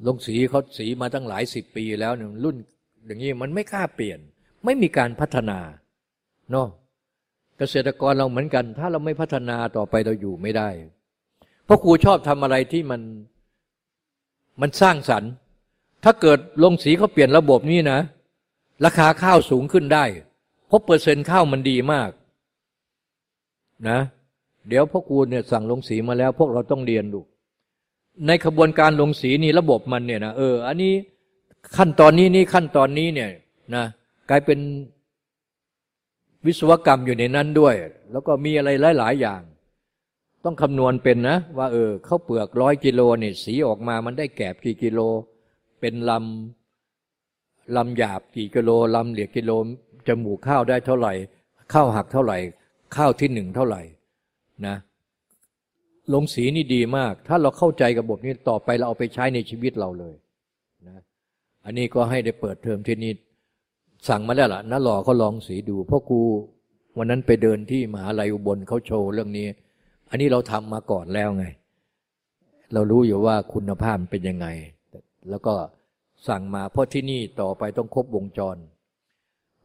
ลงสีเขาสีมาตั้งหลายสิบปีแล้วเนี่ยรุ่นอย่างนี้มันไม่กล้าเปลี่ยน ไม่มีการพัฒนาเนาะ เกษตรกรเราเหมือนกัน ถ้าเราไม่พัฒนาต่อไปเราอยู่ไม่ได้ เพราะครูชอบทำอะไรที่มันมันสร้างสรรค์ ถ้าเกิดลงสีเขาเปลี่ยนระบบนี้นะ ราคาข้าวสูงขึ้นได้ เพราะเปอร์เซ็นต์ข้าวมันดีมากนะเดี๋ยวพ่อครูเนี่ยสั่งลงสีมาแล้ว พวกเราต้องเรียนดูในขบวนการลงสีนี่ระบบมันเนี่ยนะเออ อันนี้ขั้นตอนนี้นี่ขั้นตอนนี้เนี่ยนะกลายเป็น วิศวกรรมอยู่ในนั้นด้วย แล้วก็มีอะไรหลาย ๆ อย่าง ต้องคำนวณเป็นนะ ว่าเออข้าวเปลือกร้อยกิโลเนี่ยสีออกมามันได้แกบกี่กิโล เป็นลำลำหยาบกี่กิโลลำเหลียกกิโลจมูกข้าวได้เท่าไหร่ ข้าวหักเท่าไหร่ ข้าวที่หนึ่งเท่าไหร่นะลงสีนี่ดีมาก ถ้าเราเข้าใจกับบทนี้ต่อไปเราเอาไปใช้ในชีวิตเราเลยนะอันนี้ก็ให้ได้เปิดเทอมที่นี่ สั่งมาแล้วล่ะน้าหล่อเขาลองสีดูเพราะกูวันนั้นไปเดินที่มหาลัยอุบลเขาโชว์เรื่องนี้ อันนี้เราทำมาก่อนแล้วไง เรารู้อยู่ว่าคุณภาพเป็นยังไง แล้วก็สั่งมาเพราะที่นี่ต่อไปต้องครบวงจร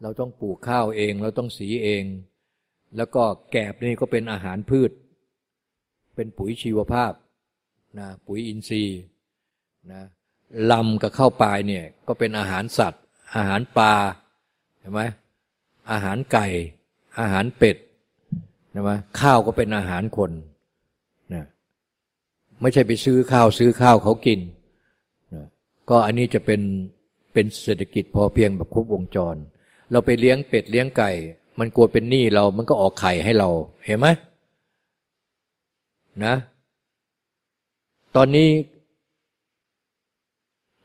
เราต้องปลูกข้าวเอง เราต้องสีเอง แล้วก็แกบนี่ก็เป็นอาหารพืช เป็นปุ๋ยชีวภาพนะปุ๋ยอินทรีย์นะลำกับข้าวปลายเนี่ยก็เป็นอาหารสัตว์ อาหารปลา เห็นไหมอาหารไก่ อาหารเป็ดเห็นไหมข้าวก็เป็นอาหารคนนะไม่ใช่ไปซื้อข้าวซื้อข้าวเขากินก็อันนี้จะเป็นเป็นเศรษฐกิจพอเพียงแบบครบวงจร เราไปเลี้ยงเป็ดเลี้ยงไก่ มันกลัวเป็นหนี้เรา มันก็ออกไข่ให้เรา เห็นไหมนะ ตอนนี้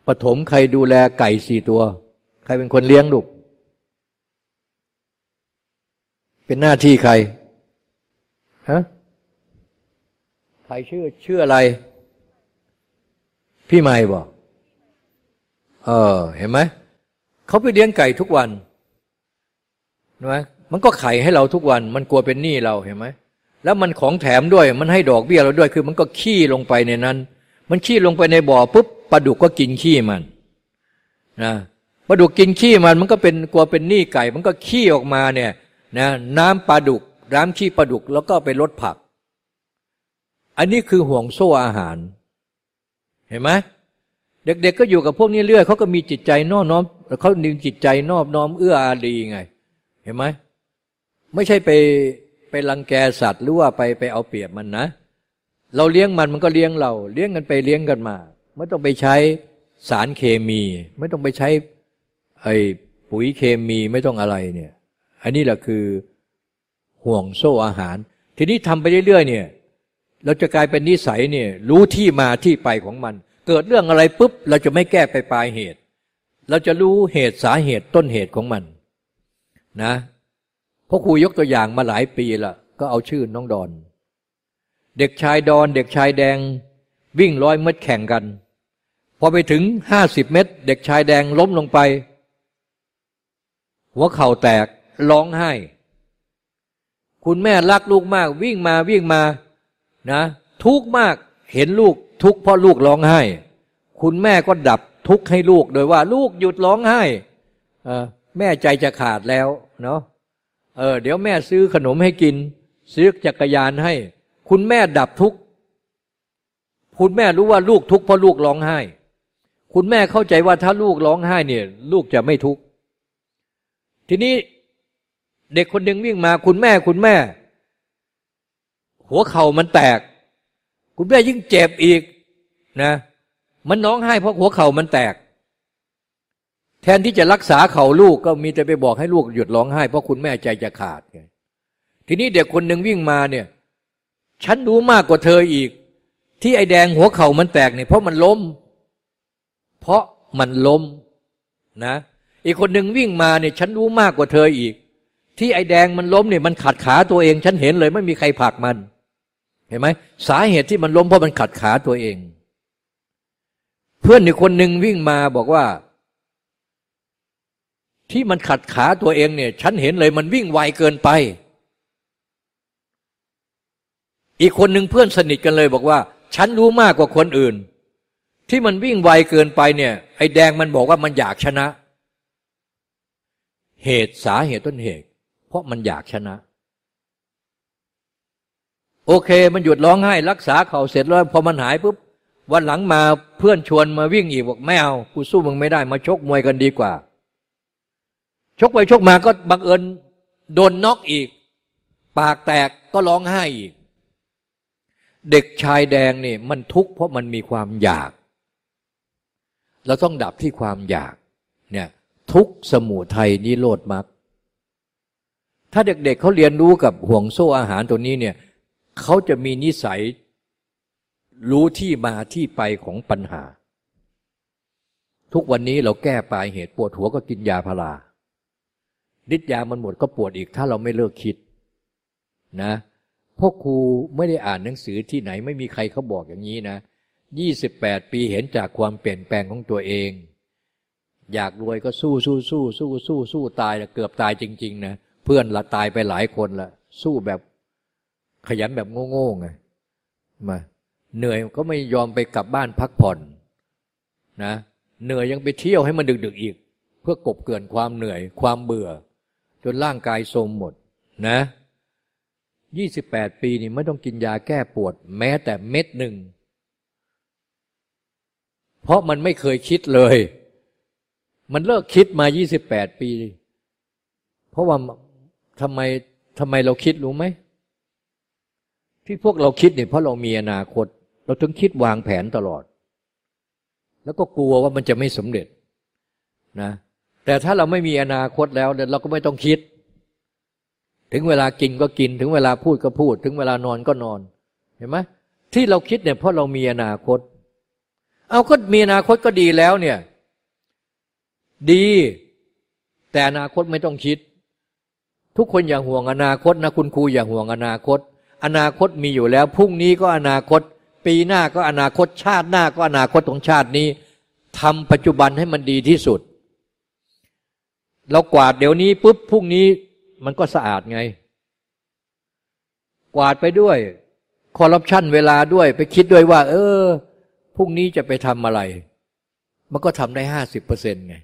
ปฐมใครดูแลไก่สี่ตัว ใครเป็นคนเลี้ยงลูก เป็นหน้าที่ใครฮะใครชื่อชื่ออะไร พี่ใหม่บอกเออ เห็นไหมเขาไปเลี้ยงไก่ทุกวันเห็นไหมมันก็ไข่ให้เราทุกวัน มันกลัวเป็นหนี้เราเห็นไหมแล้วมันของแถมด้วย มันให้ดอกเบี้ยเราด้วย คือมันก็ขี้ลงไปในนั้น มันขี้ลงไปในบ่อปุ๊บปลาดุกก็กินขี้มันนะปลาดุกกินขี้มัน มันก็เป็นกลัวเป็นหนี้ไก่ มันก็ขี้ออกมาเนี่ย นะน้ำปลาดุก น้ำขี้ปลาดุกแล้วก็ไปลดผัก อันนี้คือห่วงโซ่อาหาร เห็นไหมเด็กๆก็อยู่กับพวกนี้เรื่อยเขาก็มีจิตใจนอบน้อมเขาดึงจิตใจนอบน้อมเอื้ออารีไง เห็นไหมไม่ใช่ไปไปรังแกสัตว์หรือว่าไปไปเอาเปรียบมันนะ เราเลี้ยงมันมันก็เลี้ยงเรา เลี้ยงกันไปเลี้ยงกันมา ไม่ต้องไปใช้สารเคมี ไม่ต้องไปใช้ไอ้ปุ๋ยเคมีไม่ต้องอะไรเนี่ย อันนี้แหละคือห่วงโซ่อาหาร ทีนี้ทำไปเรื่อยๆเนี่ยเราจะกลายเป็นนิสัยเนี่ยรู้ที่มาที่ไปของมัน เกิดเรื่องอะไรปุ๊บ เราจะไม่แก้ไปปลายเหตุ เราจะรู้เหตุสาเหตุต้นเหตุของมันนะพ่อครูยกตัวอย่างมาหลายปีละก็เอาชื่อน้องดอน เด็กชายดอนเด็กชายแดงวิ่งร้อยเมตรแข่งกัน พอไปถึงห้าสิบเมตร เด็กชายแดงล้มลงไป หัวเข่าแตก ร้องไห้ คุณแม่รักลูกมาก วิ่งมาวิ่งมานะ ทุกมากเห็นลูกทุกข์เพราะลูกร้องไห้ คุณแม่ก็ดับทุกข์ให้ลูกโดยว่า ลูกหยุดร้องไห้แม่ใจจะขาดแล้วเนาะเออเดี๋ยวแม่ซื้อขนมให้กิน ซื้อจักรยานให้ คุณแม่ดับทุกข์คุณแม่รู้ว่าลูกทุกข์เพราะลูกร้องไห้ คุณแม่เข้าใจว่าถ้าลูกร้องไห้เนี่ย ลูกจะไม่ทุกข์ทีนี้ เด็กคนหนึ่งวิ่งมาคุณแม่คุณแม่ หัวเข่ามันแตก คุณแม่ยิ่งเจ็บอีกนะ มันน้องไห้เพราะหัวเข่ามันแตก แทนที่จะรักษาเข่าลูกก็มีแต่ไปบอกให้ลูกหยุดร้องไห้เพราะคุณแม่ใจจะขาดไงทีนี้เด็กคนหนึ่งวิ่งมาเนี่ย ฉันรู้มากกว่าเธออีก ที่ไอแดงหัวเข่ามันแตกเนี่ยเพราะมันล้ม เพราะมันล้มนะ อีกคนหนึ่งวิ่งมาเนี่ย ฉันรู้มากกว่าเธออีก ที่ไอแดงมันล้มเนี่ยมันขัดขาตัวเอง ฉันเห็นเลยไม่มีใครผลักมัน เห็นไหมสาเหตุที่มันล้มเพราะมันขัดขาตัวเอง เพื่อนอีกคนหนึ่งวิ่งมาบอกว่า ที่มันขัดขาตัวเองเนี่ย ฉันเห็นเลยมันวิ่งไวเกินไป อีกคนหนึ่งเพื่อนสนิทกันเลยบอกว่า ฉันรู้มากกว่าคนอื่น ที่มันวิ่งไวเกินไปเนี่ย ไอ้แดงมันบอกว่ามันอยากชนะ เหตุสาเหตุต้นเหตุ เพราะมันอยากชนะ โอเค มันหยุดร้องไห้ รักษาเขาเสร็จแล้วพอมันหายปุ๊บวันหลังมาเพื่อนชวนมาวิ่งอีกบอกไม่เอากูสู้มึงไม่ได้ มาชกมวยกันดีกว่า ชกไปชกมาก็บังเอิญโดนน็อกอีก ปากแตกก็ร้องไห้อีก เด็กชายแดงนี่มันทุกข์เพราะมันมีความอยาก เราต้องดับที่ความอยากเนี่ยทุกสมุทัยนิโรธมรรค ถ้าเด็กๆเเขาเรียนรู้กับห่วงโซ่อาหารตัวนี้เนี่ยเขาจะมีนิสัยรู้ที่มาที่ไปของปัญหา ทุกวันนี้เราแก้ปลายเหตุปวดหัวก็กินยาพาราฤทธิ์ยามันหมดก็ปวดอีกถ้าเราไม่เลิกคิดนะพ่อครูไม่ได้อ่านหนังสือที่ไหนไม่มีใครเขาบอกอย่างนี้นะยี่สิบแปดปีเห็นจากความเปลี่ยนแปลงของตัวเอง อยากรวยก็สู้สู้สู้สู้สู้สู้ตายเกือบตายจริง ๆ นะ เพื่อนละตายไปหลายคนละสู้แบบขยันแบบโง่ๆไงมาเหนื่อยก็ไม่ยอมไปกลับบ้านพักผ่อนนะเหนื่อยยังไปเที่ยวให้มันดึกๆอีก เพื่อกบเกินความเหนื่อยความเบื่อ จนร่างกายโทรมหมดนะยี่สิบแปดปีนี่ไม่ต้องกินยาแก้ปวด แม้แต่เม็ดหนึ่ง เพราะมันไม่เคยคิดเลย มันเลิกคิดมายี่สิบแปดปี เพราะว่า ทำไมทำไมเราคิดรู้ไหมที่พวกเราคิดเนี่ยเพราะเรามีอนาคต เราถึงคิดวางแผนตลอด แล้วก็กลัวว่ามันจะไม่สำเร็จนะแต่ถ้าเราไม่มีอนาคตแล้วเราก็ไม่ต้องคิด ถึงเวลากินก็กิน ถึงเวลาพูดก็พูด ถึงเวลานอนก็นอน เห็นไหมที่เราคิดเนี่ยเพราะเรามีอนาคต เอาก็มีอนาคตก็ดีแล้วเนี่ย ดี แต่อนาคตไม่ต้องคิด ทุกคนอย่าห่วงอนาคตนะคุณครูอย่าห่วงอนาคต อนาคตมีอยู่แล้วพรุ่งนี้ก็อนาคต ปีหน้าก็อนาคตชาติหน้าก็อนาคตของชาตินี้ทำปัจจุบันให้มันดีที่สุด เรากวาดเดี๋ยวนี้ปุ๊บพรุ่งนี้มันก็สะอาดไง กวาดไปด้วยคอร์รัปชันเวลาด้วยไปคิดด้วยว่า เออพรุ่งนี้จะไปทำอะไร มันก็ทำได้ห้าสิบเปอร์เซ็นต์ไง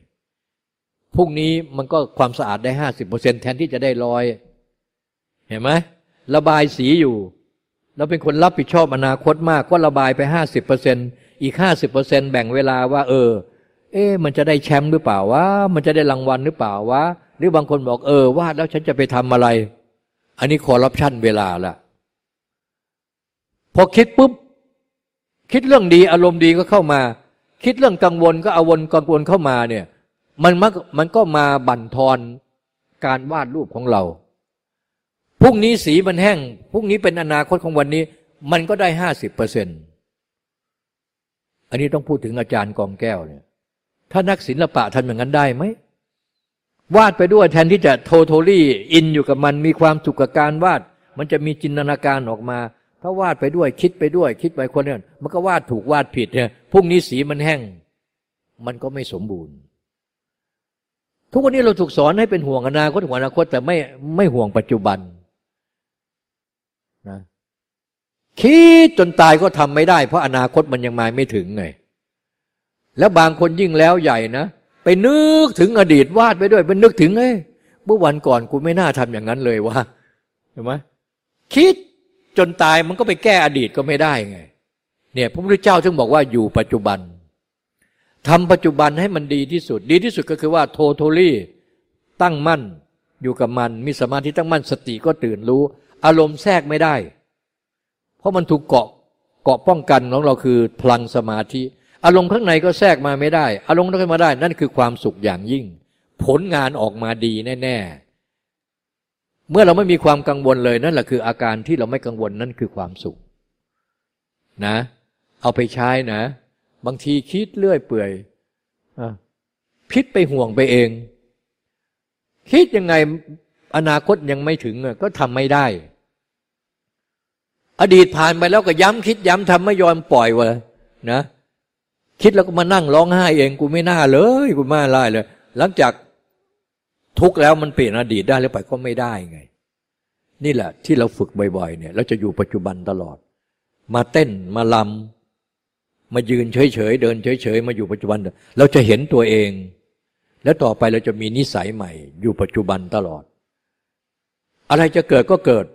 พรุ่งนี้มันก็ความสะอาดได้ห้าสิบเปอร์เซ็นแทนที่จะได้ลอยเห็นไหมระบายสีอยู่ เราเป็นคนรับผิดชอบอนาคตมาก ก็ระบายไปห้าสิบเปอร์เซ็นอีกห้าสิบเปอร์เซ็นแบ่งเวลาว่า เออ เอ๊มันจะได้แชมป์หรือเปล่าวะมันจะได้รางวัลหรือเปล่าวะหรือบางคนบอกเออวาดแล้วฉันจะไปทำอะไร อันนี้คอร์รัปชันเวลาละพอคิดปุ๊บคิดเรื่องดีอารมณ์ดีก็เข้ามา คิดเรื่องกังวลก็เอาวนกังวลเข้ามาเนี่ย มันมันมันก็มาบั่นทอนการวาดรูปของเราพรุ่งนี้สีมันแห้งพรุ่งนี้เป็นอนาคตของวันนี้ มันก็ได้ห้าสิบเปอร์เซ็นต์อันนี้ต้องพูดถึงอาจารย์กองแก้วเนี่ยถ้านักศิลปะทำอย่างนั้นได้ไหมวาดไปด้วยแทนที่จะโทโทลี่อินอยู่กับมันมีความสุขกับการวาด มันจะมีจินตนาการออกมา ถ้าวาดไปด้วยคิดไปด้วย คิดไปคนเนี้มันก็วาดถูกวาดผิดเนี่ยพรุ่งนี้สีมันแห้ง มันก็ไม่สมบูรณ์ ทุกวันนี้เราถูกสอนให้เป็นห่วงอนาคตห่วงอนาคตแต่ไม่ไม่ห่วงปัจจุบันนะคิดจนตายก็ทำไม่ได้ เพราะอนาคตมันยังมาไม่ถึงไง แล้วบางคนยิ่งแล้วใหญ่นะไปนึกถึงอดีตวาดไปด้วยไปนึกถึงเอ้เมื่อวันก่อนกูไม่น่าทำอย่างนั้นเลยวะเห็นไหมคิดจนตายมันก็ไปแก้อดีตก็ไม่ได้ไง เนี่ยพระพุทธเจ้าจึงบอกว่าอยู่ปัจจุบัน ทำปัจจุบันให้มันดีที่สุด ดีที่สุดก็คือว่าโทโทลี่ตั้งมั่นอยู่กับมัน มีสมาธิตั้งมั่นสติก็ตื่นรู้ อารมณ์แทรกไม่ได้ เพราะมันถูกเกาะเกาะป้องกันของเราคือพลังสมาธิ อารมณ์ข้างในก็แทรกมาไม่ได้ อารมณ์ต้องมาได้ นั่นคือความสุขอย่างยิ่ง ผลงานออกมาดีแน่ ๆ เมื่อเราไม่มีความกังวลเลยนั่นแหละคืออาการที่เราไม่กังวลนั่นคือความสุข นะ เอาไปใช้นะ บางทีคิดเลื่อยเปื่อยพิษไปห่วงไปเอง คิดยังไงอนาคตยังไม่ถึงก็ทำไม่ได้ อดีตผ่านไปแล้วก็ย้ำคิดย้ำทำไม่ยอมปล่อยวะนะ คิดแล้วก็มานั่งร้องไห้เอง กูไม่น่าเลยกูไม่ไล่เลย หลังจากทุกแล้วมันเปลี่ยนอดีตได้แล้วไปก็ไม่ได้ไง นี่แหละที่เราฝึกบ่อยๆเนี่ยเราจะอยู่ปัจจุบันตลอด มาเต้นมาลำ มายืนเฉยๆเดินเฉยๆมาอยู่ปัจจุบัน เราจะเห็นตัวเอง แล้วต่อไปเราจะมีนิสัยใหม่ อยู่ปัจจุบันตลอด อะไรจะเกิดก็เกิด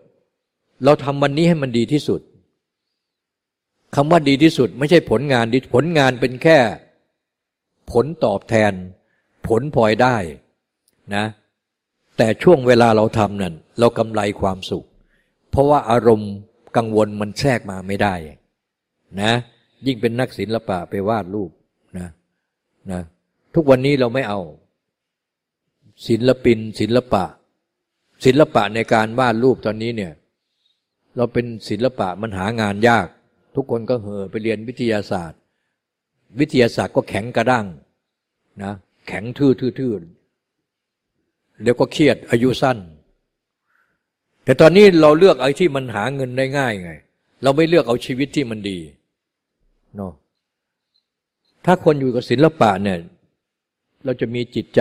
เราทำวันนี้ให้มันดีที่สุดคำว่าดีที่สุด ไม่ใช่ผลงานดีผลงานเป็นแค่ ผลตอบแทน ผลพลอยได้นะ แต่ช่วงเวลาเราทำนั่นเรากำไรความสุข เพราะว่าอารมณ์กังวลมันแทรกมาไม่ได้นะ ยิ่งเป็นนักศิลปะไปวาดรูปนะนะทุกวันนี้เราไม่เอา ศิลปิน ศิลปะ ศิลปะในการวาดรูปตอนนี้เนี่ย เราเป็นศิลปะมันหางานยาก ทุกคนก็เห่อไปเรียนวิทยาศาสตร์ วิทยาศาสตร์ก็แข็งกระด้างนะแข็งทื่อทื่อแล้วก็เครียดอายุสั้น แต่ตอนนี้เราเลือกไอ้ที่มันหาเงินได้ง่ายไง เราไม่เลือกเอาชีวิตที่มันดี เนาะถ้าคนอยู่กับศิลปะเนี่ยเราจะมีจิตใจ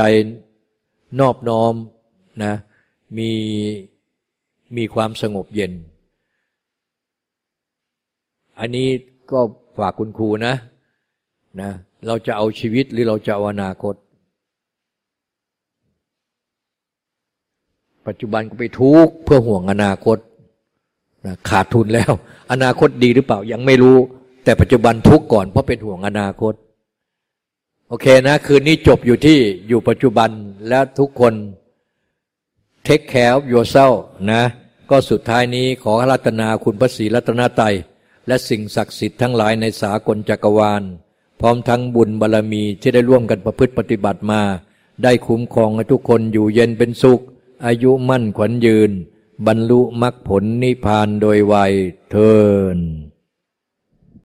นอบน้อมนะมีมีความสงบเย็น อันนี้ก็ฝากคุณครูนะนะเราจะเอาชีวิตหรือเราจะเอาอนาคต ปัจจุบันก็ไปทุกเพื่อห่วงอนาคตนะขาดทุนแล้ว อนาคตดีหรือเปล่ายังไม่รู้ แต่ปัจจุบันทุกข์ก่อนเพราะเป็นห่วงอนาคต โอเคนะ คืนนี้จบอยู่ที่อยู่ปัจจุบันแล้วทุกคน take care of yourself นะ ก็สุดท้ายนี้ขอรัตนาคุณพระศรีรัตนตรัยและสิ่งศักดิ์สิทธิ์ทั้งหลายในสากลจักรวาล พร้อมทั้งบุญบารรมีที่ได้ร่วมกันประพฤติปฏิบัติมา ได้คุ้มครองให้ทุกคนอยู่เย็นเป็นสุข อายุมั่นขวัญยืน บรรลุมรรคผลนิพพานโดยไวยเทิน